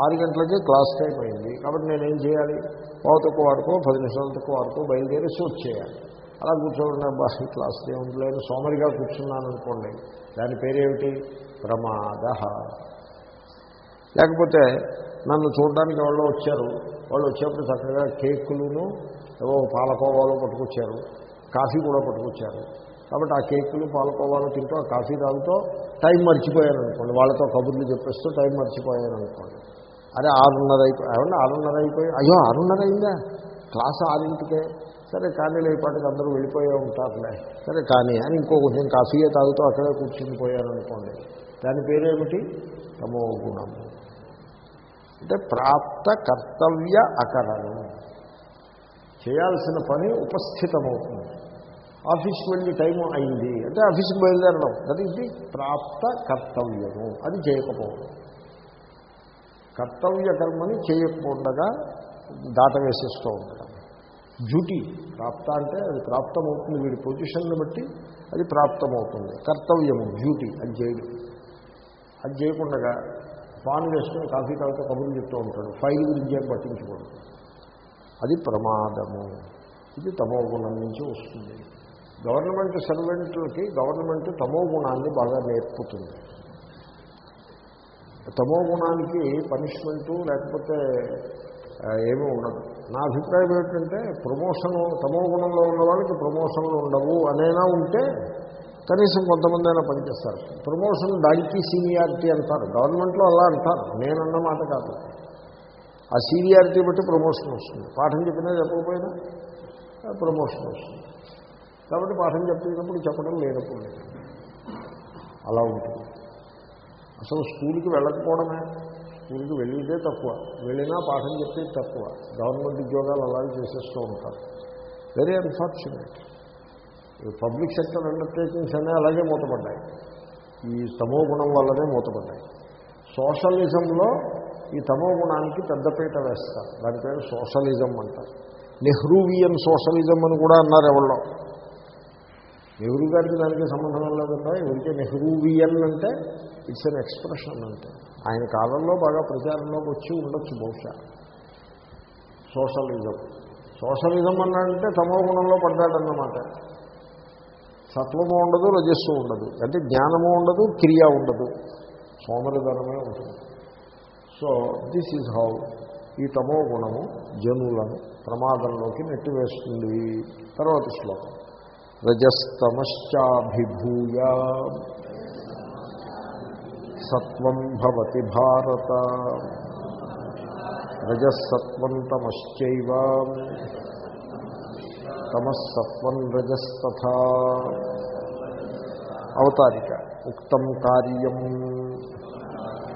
ఆరు గంటలకి క్లాస్ టైం అయింది కాబట్టి నేనేం చేయాలి? పావు వరకు వాడుకో పది నిమిషాల తక్కువ వాడుకో బయలుదేరి సూట్ చేయాలి. అలా కూర్చోండి అబ్బా క్లాస్ క్లాస్ లేదు సోమరిగా కూర్చున్నాను అనుకోండి దాని పేరేమిటి? ప్రమాద. లేకపోతే నన్ను చూడడానికి వాళ్ళు వచ్చారు. వాళ్ళు వచ్చేప్పుడు చక్కగా కేకులను ఏవో పాలకోవాలో పట్టుకొచ్చారు. కాఫీ కూడా పట్టుకొచ్చారు. కాబట్టి ఆ కేకులు పాలకోవాలో తింటూ ఆ కాఫీ తాగుతూ టైం మర్చిపోయాను అనుకోండి వాళ్ళతో కబుర్లు చెప్పేస్తూ టైం మర్చిపోయాను అనుకోండి అరే ఆరున్నర అయిపోయి ఏమన్నా ఆరున్నర అయిపోయి అయ్యో ఆరున్నర అయిందా? క్లాస్ ఆరింటికే. సరే కానీ లేపాటికి అందరూ వెళ్ళిపోయే ఉంటారులే. సరే కానీ అని ఇంకో కొంచెం కాఫీయే తాగుతూ అక్కడే కూర్చుని పోయాను అనుకోండి దాని పేరేమిటి? తమో గుణము అంటే ప్రాప్త కర్తవ్య అకరణం. చేయాల్సిన పని ఉపస్థితమవుతుంది. ఆఫీస్కి వెళ్ళి టైం అయింది అంటే ఆఫీస్కి బయలుదేరడం. దట్ ఈస్ ది ప్రాప్త కర్తవ్యము. అది చేయకపోవడం. కర్తవ్య కర్మని చేయకుండా దాటవేసేస్తూ ఉండడం. డ్యూటీ ప్రాప్త అంటే అది ప్రాప్తమవుతుంది. వీడి పొజిషన్ని బట్టి అది ప్రాప్తమవుతుంది. కర్తవ్యము డ్యూటీ అది చేయడం. అది చేయకుండా పాన్ వేసుకుని కాఫీ తాగుతూ కబుర్లు చెప్తూ ఉంటాడు. ఫైల్ గురించి ఏం పట్టించుకోడు. అది ప్రమాదము. ఇది తమో గుణం నుంచి వస్తుంది. గవర్నమెంట్ సర్వెంట్లకి గవర్నమెంట్ తమో గుణాన్ని బాగా నేర్పుతుంది. తమో గుణానికి పనిష్మెంటు లేకపోతే ఏమీ ఉండదు. నా అభిప్రాయం ఏమిటంటే ప్రమోషన్ తమో గుణంలో ఉన్న వాళ్ళకి ప్రమోషన్లు ఉండవు. అనైనా ఉంటే కనీసం కొంతమంది అయినా పనిచేస్తారు. ప్రమోషన్ దానికి సీనియారిటీ అంటారు. గవర్నమెంట్లో అలా అంటారు. నేనన్న మాట కాదు. ఆ సీనియారిటీ బట్టి ప్రమోషన్ వస్తుంది. పాఠం చెప్పినా చెప్పకపోయినా ప్రమోషన్ వస్తుంది. కాబట్టి పాఠం చెప్పినప్పుడు చెప్పడం లేనప్పుడు లేదు. అలా ఉంటుంది. అసలు స్కూల్కి వెళ్ళకపోవడమే. స్కూల్కి వెళ్ళేదే తక్కువ. వెళ్ళినా పాఠం చెప్పేది తక్కువ. గవర్నమెంట్ ఉద్యోగాలు అలాగే చేసేస్తూ ఉంటారు. Very unfortunate public sector undertakings అనే అలాగే మూతపడ్డాయి. ఈ తమో గుణం వల్లనే మూతపడ్డాయి. సోషలిజంలో ఈ తమో గుణానికి పెద్దపీట వేస్తారు. దాని పేరు సోషలిజం అంటారు. నెహ్రూవియన్ సోషలిజం అని కూడా అన్నారు ఎవరిలో నెహ్రూ గారికి దానికి సంబంధం లేకుండా ఎవరికే నెహ్రూవియన్ అంటే ఇట్స్ అన్ ఎక్స్ప్రెషన్ అంటే ఆయన కాలంలో బాగా ప్రచారంలోకి వచ్చి ఉండొచ్చు బహుశా. సోషలిజం. సోషలిజం అన్నంటే తమో గుణంలో పడ్డాడన్నమాట. సత్వము ఉండదు రజస్సు ఉండదు. అంటే జ్ఞానము ఉండదు క్రియ ఉండదు. సోమరిధనమే ఉంటుంది. సో దిస్ ఈజ్ హౌ ఈ తమో గుణము జనులను ప్రమాదంలోకి నెట్టివేస్తుంది. తర్వాత శ్లోకం. రజస్తమశ్చాభిభూయ సత్వం భవతి భారత. రజసత్వం తమశ్చైవ. తమస్సత్వం రజస్తథా. అవతారిక. ఉక్తం కార్యం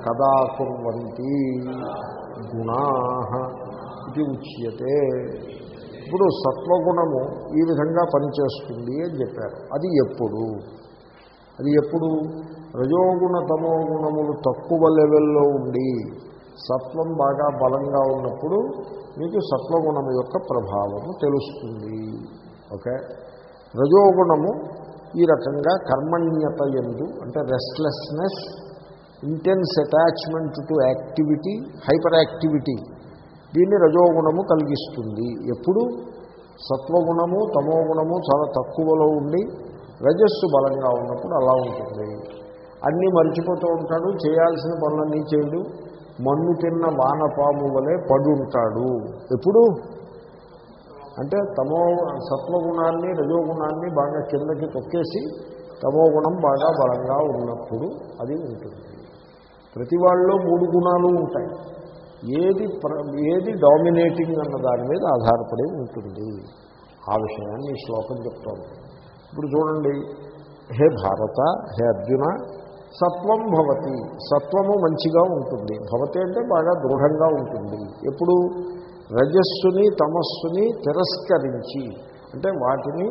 కదా కుర్వంతి గుణా ఇది ఉచ్యతే. ఇప్పుడు సత్వగుణము ఈ విధంగా పనిచేస్తుంది అని చెప్పారు. అది ఎప్పుడు? అది ఎప్పుడు? రజోగుణ తమోగుణములు తక్కువ లెవెల్లో ఉండి సత్వం బాగా బలంగా ఉన్నప్పుడు మీకు సత్వగుణము యొక్క ప్రభావము తెలుస్తుంది. ఓకే రజోగుణము ఈ రకంగా కర్మణ్యత ఎందు అంటే restlessness intense attachment to activity hyper activity దీన్ని రజోగుణము కలిగిస్తుంది. ఎప్పుడు? సత్వగుణము తమోగుణము చాలా తక్కువలో ఉండి రజస్సు బలంగా ఉన్నప్పుడు అలా ఉంటుంది. అన్నీ మర్చిపోతూ ఉంటాడు చేయాల్సిన పనులన్నీ చేయడు. మన్ను తిన్న వానపాము వలె పడి ఉంటాడు ఎప్పుడు? అంటే తమో సత్వగుణాన్ని రజోగుణాన్ని బాగా కిందకి తొక్కేసి తమో గుణం బాగా బలంగా ఉన్నప్పుడు అది ఉంటుంది. ప్రతి వాళ్ళలో మూడు గుణాలు ఉంటాయి. ఏది ఏది డామినేటింగ్ అన్న దాని మీద ఆధారపడి ఉంటుంది. ఆ విషయాన్ని ఈ శ్లోకం చెప్తోంది. ఇప్పుడు చూడండి. హే భారత హే అర్జున సత్వం భవతి. సత్వము మంచిగా ఉంటుంది. భవతి అంటే బాగా దృఢంగా ఉంటుంది. ఎప్పుడు? రజస్సుని తమస్సుని తిరస్కరించి. అంటే వాటిని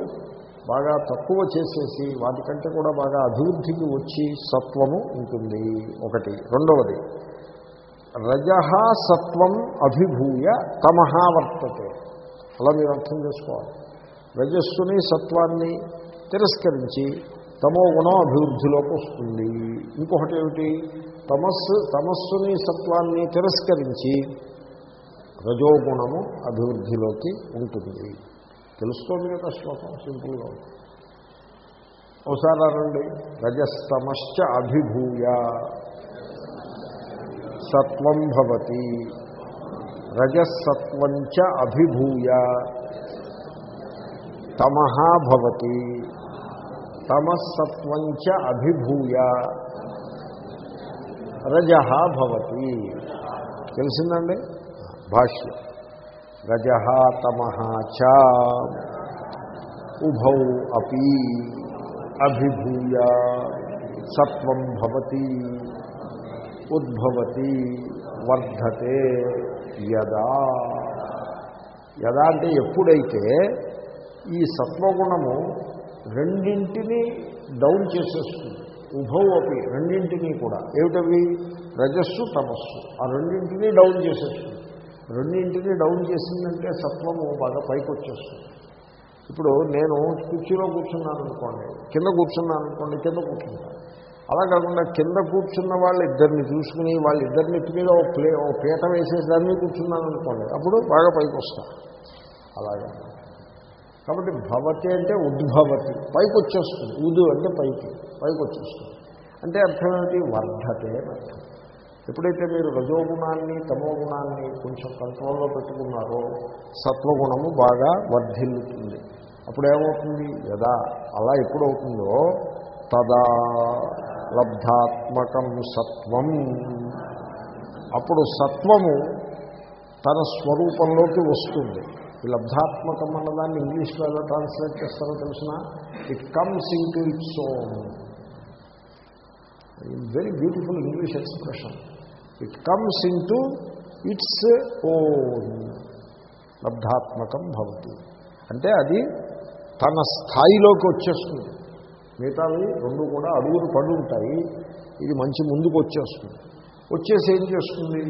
బాగా తక్కువ చేసేసి వాటికంటే కూడా బాగా అభివృద్ధికి వచ్చి సత్వము ఉంటుంది. ఒకటి. రెండవది రజ సత్వం అభిభూయ తమహ వర్తతే. అలా మీరు అర్థం చేసుకోవాలి. రజస్సుని సత్వాన్ని తిరస్కరించి తమో గుణం అభివృద్ధిలోకి వస్తుంది. ఇంకొకటి ఏమిటి? తమస్సు తమస్సుని సత్వాన్ని తిరస్కరించి రజోగుణము అభివృద్ధిలోకి ఉంటుంది. తెలుస్తోంది కదా శ్లోకం సింపుల్గా ఒకసారి రండి. రజస్తమశ్చ అభిభూయ. సత్వం భవతి. రజసత్వంచ అభిభూయ. తమః భవతి. తమస్సత్వంచ అభిభూయ. రజ భవతి. తెలిసిందండి? భాష్యం. రజ తమ చ ఉభౌ అపి అభిభూయ. సత్వం భవతి ఉద్భవతి వర్ధతే యదా. యదా అంటే ఎప్పుడైతే ఈ సత్వగుణము రెండింటినీ డౌన్ చేసేస్తుంది. ఉభౌ అవి రెండింటినీ కూడా. ఏమిటవి? రజస్సు తమస్సు ఆ రెండింటినీ డౌన్ చేసేస్తుంది. రెండింటినీ డౌన్ చేసిందంటే సత్వము బాగా పైకి వచ్చేస్తుంది ఇప్పుడు నేను కుర్చీలో కూర్చున్నాను అనుకోండి కింద కూర్చున్నాను అనుకోండి కింద కూర్చుంటాను అలా కాకుండా కింద కూర్చున్న వాళ్ళు ఇద్దరిని చూసుకుని వాళ్ళిద్దరిని ఎత్తి మీద ఓ ప్లే ఓ పీట వేసేసి దాన్ని కూర్చున్నాను అనుకోండి అప్పుడు బాగా పైకి వస్తాను అలాగే. కాబట్టి భవతి అంటే ఉద్భవతి. పైకి వచ్చేస్తుంది ఉదు అంటే పైకి. పైకి వచ్చేస్తుంది అంటే అర్థం ఏమిటి? వర్ధతే అర్థం. ఎప్పుడైతే మీరు రజోగుణాన్ని తమో గుణాన్ని కొంచెం కంట్రోల్లో పెట్టుకున్నారో సత్వగుణము బాగా వర్ధిల్లుతుంది. అప్పుడు ఏమవుతుంది యదా. అలా ఎప్పుడవుతుందో? తదా లబ్ధాత్మకం సత్వం. అప్పుడు సత్వము తన స్వరూపంలోకి వస్తుంది. ఈ లబ్ధాత్మకం అన్నదాన్ని ఇంగ్లీష్లో ఎలా ట్రాన్స్లేట్ చేస్తారో తెలిసిన? It comes into its own very beautiful English expression it comes into its own లబ్ధాత్మకం భవతి. అంటే అది తన స్థాయిలోకి వచ్చేస్తుంది. మిగతావి రెండు కూడా అడుగులు పడి ఉంటాయి ఇది మంచి ముందుకు వచ్చేస్తుంది. వచ్చేసి ఏం చేస్తుంది?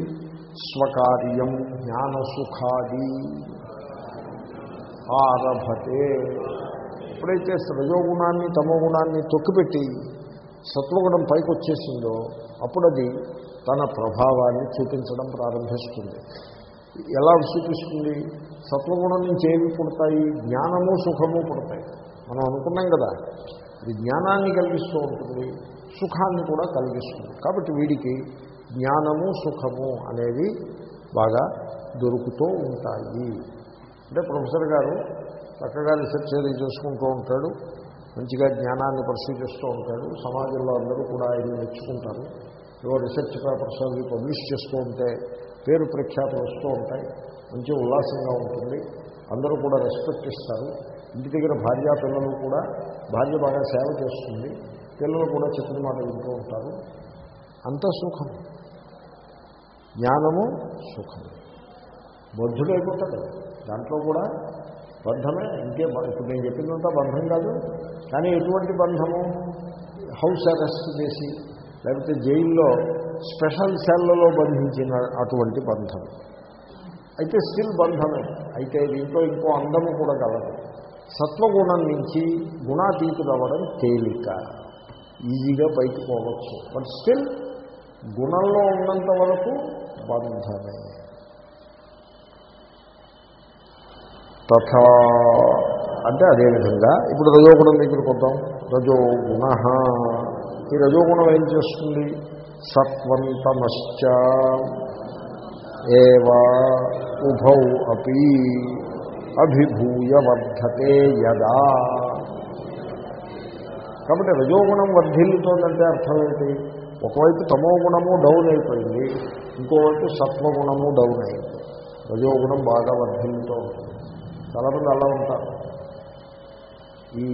స్వకార్యం జ్ఞానసుఖాది. ఆరభతే. ఎప్పుడైతే రజోగుణాన్ని తమో గుణాన్ని తొక్కిపెట్టి సత్వగుణం పైకి వచ్చేసిందో అప్పుడు అది తన ప్రభావాన్ని చూపించడం ప్రారంభిస్తుంది. ఎలా చూపిస్తుంది సత్వగుణం నుంచి ఏమి పుడతాయి? జ్ఞానము సుఖము పుడతాయి. మనం అనుకున్నాం కదా ఇది జ్ఞానాన్ని కలిగిస్తూ ఉంటుంది సుఖాన్ని కూడా కలిగిస్తుంది. కాబట్టి వీడికి జ్ఞానము సుఖము అనేవి బాగా దొరుకుతూ ఉంటాయి. అంటే ప్రొఫెసర్ గారు చక్కగా రీసెర్చ్ అది చేసుకుంటూ ఉంటాడు మంచిగా జ్ఞానాన్ని పరిశీలిస్తూ ఉంటాడు సమాజంలో అందరూ కూడా ఆయన మెచ్చుకుంటారు ఏవో రీసెర్చ్ పేపర్స్ అవి పబ్లిష్ చేస్తూ ఉంటే పేరు ప్రఖ్యాతులు వస్తూ ఉంటాయి మంచి ఉల్లాసంగా ఉంటుంది అందరూ కూడా రెస్పెక్ట్ ఇస్తారు. ఇంటి దగ్గర భార్యా పిల్లలు కూడా భార్య బాగా సేవ చేస్తుంది పిల్లలు కూడా చెప్పిన మాట వింటూ ఉంటారు. అంత సుఖం. జ్ఞానము సుఖము బుద్ధుడైపోతాడు. దాంట్లో కూడా బంధమే. ఇంకే ఇప్పుడు నేను చెప్పిందంతా బంధం కాదు. కానీ ఎటువంటి బంధము? హౌస్ అరెస్ట్ చేసి లేకపోతే జైల్లో స్పెషల్ సెల్లలో బంధించిన అటువంటి బంధం. అయితే స్టిల్ బంధమే. అయితే దీంట్లో ఇంకో అందము కూడా కలదు. సత్వగుణం నుంచి గుణాతీతులు అవ్వడం తేలిక. ఈజీగా పైకి పోవచ్చు. బట్ స్టిల్ గుణంలో ఉన్నంత వరకు బంధమే. తథా అంటే అదేవిధంగా ఇప్పుడు రజోగుణం దగ్గరికి వద్దాం రజోగుణ. ఈ రజోగుణం ఏం చేస్తుంది? సత్వంతమశ్చ ఏవా ఉభౌ అపి అభిభూయ వర్ధతే యదా. కాబట్టి రజోగుణం వర్ధిల్లుతోందంటే అర్థం ఏంటి? ఒకవైపు తమో గుణము డౌన్ అయిపోయింది ఇంకోవైపు సత్వగుణము డౌన్ అయింది. రజోగుణం బాగా వర్ధిల్లుతూ ఉంటుంది చాలామంది అలా ఉంటారు. ఈ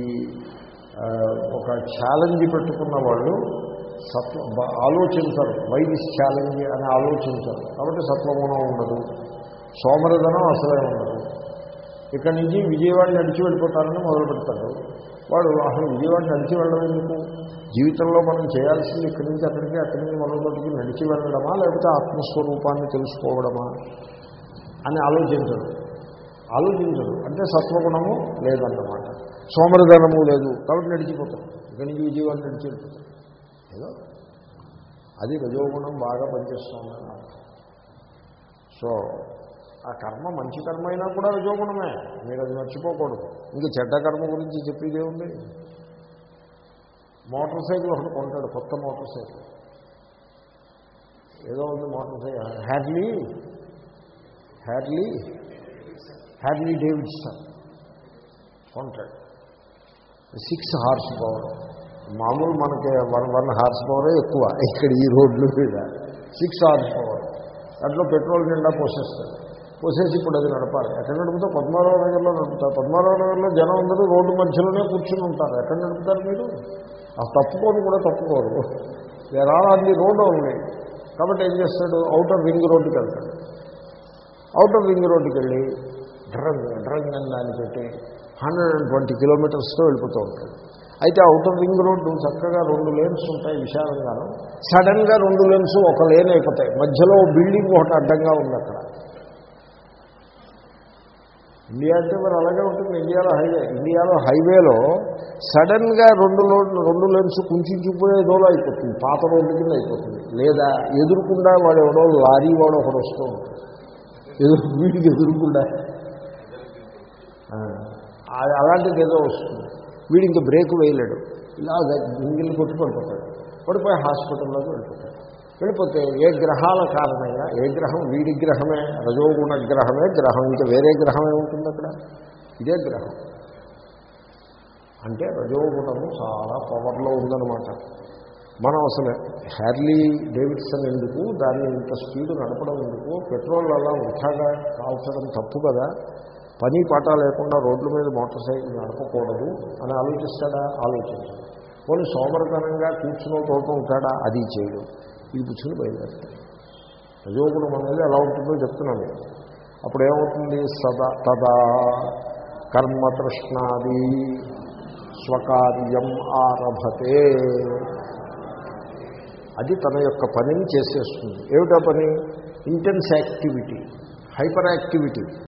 ఒక ఛాలెంజ్ పెట్టుకున్న వాళ్ళు సత్వ ఆలోచించరు. వై దిస్ ఛాలెంజ్ అని ఆలోచించరు. కాబట్టి సత్వగుణం ఉండదు. సోమరధనం అసలే ఉండదు. ఇక్కడి నుంచి విజయవాడ నడిచి వెళ్ళిపోతారని మొదలు పెడతారు. వాడు అసలు విజయవాడ నడిచి వెళ్ళడం ఎందుకు? జీవితంలో మనం చేయాల్సింది ఇక్కడి నుంచి అక్కడికి అక్కడి నుంచి మరొకటికి నడిచి వెళ్ళడమా? లేకపోతే ఆత్మస్వరూపాన్ని తెలుసుకోవడమా? అని ఆలోచించడం ఆలోచించడు అంటే సత్వగుణము లేదన్నమాట. సోమరధనము లేదు. కాబట్టి నడిచిపోతాడు ఇక్కడి నుంచి విజయవాడ నడిచి ఏదో అది రజోగుణం బాగా పనిచేస్తుందని సో ఆ కర్మ మంచి కర్మ అయినా కూడా రజోగుణమే. మీరు అది మర్చిపోకూడదు. ఇంక చెడ్డ కర్మ గురించి చెప్పేదే ఉంది మోటార్ సైకిల్ ఒకటి కొంటాడు కొత్త మోటార్ సైకిల్. ఏదో ఉంది motor cycle. Hadley Hadley Harley Davidson contract six horse power మామూలు మనకి వన్ వన్ హార్స్ పవరే ఎక్కువ. ఇక్కడ ఈ రోడ్లు మీద సిక్స్ హార్స్ పవర్ దాంట్లో పెట్రోల్ నిండా పోసేస్తారు. పోసేసి ఇప్పుడు అది నడపాలి. ఎక్కడ నడుపుతా పద్మారావు నగర్లో నడుపుతారు. పద్మారావు నగర్లో జనం అందరూ రోడ్డు మధ్యలోనే కూర్చుని ఉంటారు. ఎక్కడ నడుపుతారు మీరు? ఆ తప్పుకోరు కూడా తప్పుకోరు. అన్ని రోడ్డు ఉన్నాయి కాబట్టి ఏం చేస్తాడు? అవుటర్ రింగ్ రోడ్డుకి వెళ్తాడు. అవుటర్ రింగ్ రోడ్డుకి వెళ్ళి డ్రంగ్ డ్రగ్ అని దాన్ని పెట్టి హండ్రెడ్ అండ్ ట్వంటీ కిలోమీటర్స్తో వెళ్ళిపోతూ ఉంటాడు. అయితే అవుటర్ రింగ్ రోడ్డు చక్కగా రెండు లేన్స్ ఉంటాయి విశాలంగాను. సడన్గా రెండు లేన్స్ ఒక లేన్ అయిపోతాయి. మధ్యలో బిల్డింగ్ ఒకటి అడ్డంగా ఉంది అక్కడ. ఇండియా అంటే మరి అలాగే ఉంటుంది. ఇండియాలో హైవే ఇండియాలో హైవేలో సడన్గా రెండు రోడ్లు రెండు లెన్స్ కుంచుకుపోయే దోలో అయిపోతుంది. పాత రోడ్డు కింద అయిపోతుంది. లేదా ఎదురుకుండా వాడు ఎవడో లారీ వాడు ఒకడు వస్తూ ఉంటాడు. ఎదురు వీడికి ఎదురుకుండా అలాంటిది ఏదో వస్తుంది. వీడు ఇంకా బ్రేక్ వేయలేడు. ఇలా గింగిల్ని కొట్టి పడిపోతాడు పడిపోయి హాస్పిటల్లోకి వెళ్ళిపోతాడు. వెళ్ళిపోతే ఏ గ్రహాల కారణంగా ఏ గ్రహం వీడి గ్రహమే రజోగుణ గ్రహమే గ్రహం ఇంకా వేరే గ్రహమే ఉంటుంది అక్కడ? ఇదే గ్రహం. అంటే రజోగుణము చాలా పవర్లో ఉందనమాట మనం అసలు హ్యార్లీ డేవిడ్సన్ ఎందుకు దాన్ని ఇంత స్పీడ్ నడపడం ఎందుకు పెట్రోల్ అలా వృధాగా కాల్చడం తప్పు కదా? పని పాట లేకుండా రోడ్ల మీద మోటార్ సైకిల్ నడపకూడదు అని ఆలోచిస్తాడా? ఆలోచించడు. కొన్ని సోమరతనంగా కూర్చుని తోట ఉంటాడా? అది చేయడు. ఇది పుచ్చుకుని బయలుదేరుతాడు. రజోగుణం అనేది ఎలా ఉంటుందో చెప్తున్నాను అప్పుడు ఏమవుతుంది సదా తదా కర్మతృష్ణాది స్వకార్యం ఆరభతే. అది తన యొక్క పనిని చేసేస్తుంది. ఏమిటా పని? Intense activity hyper activity.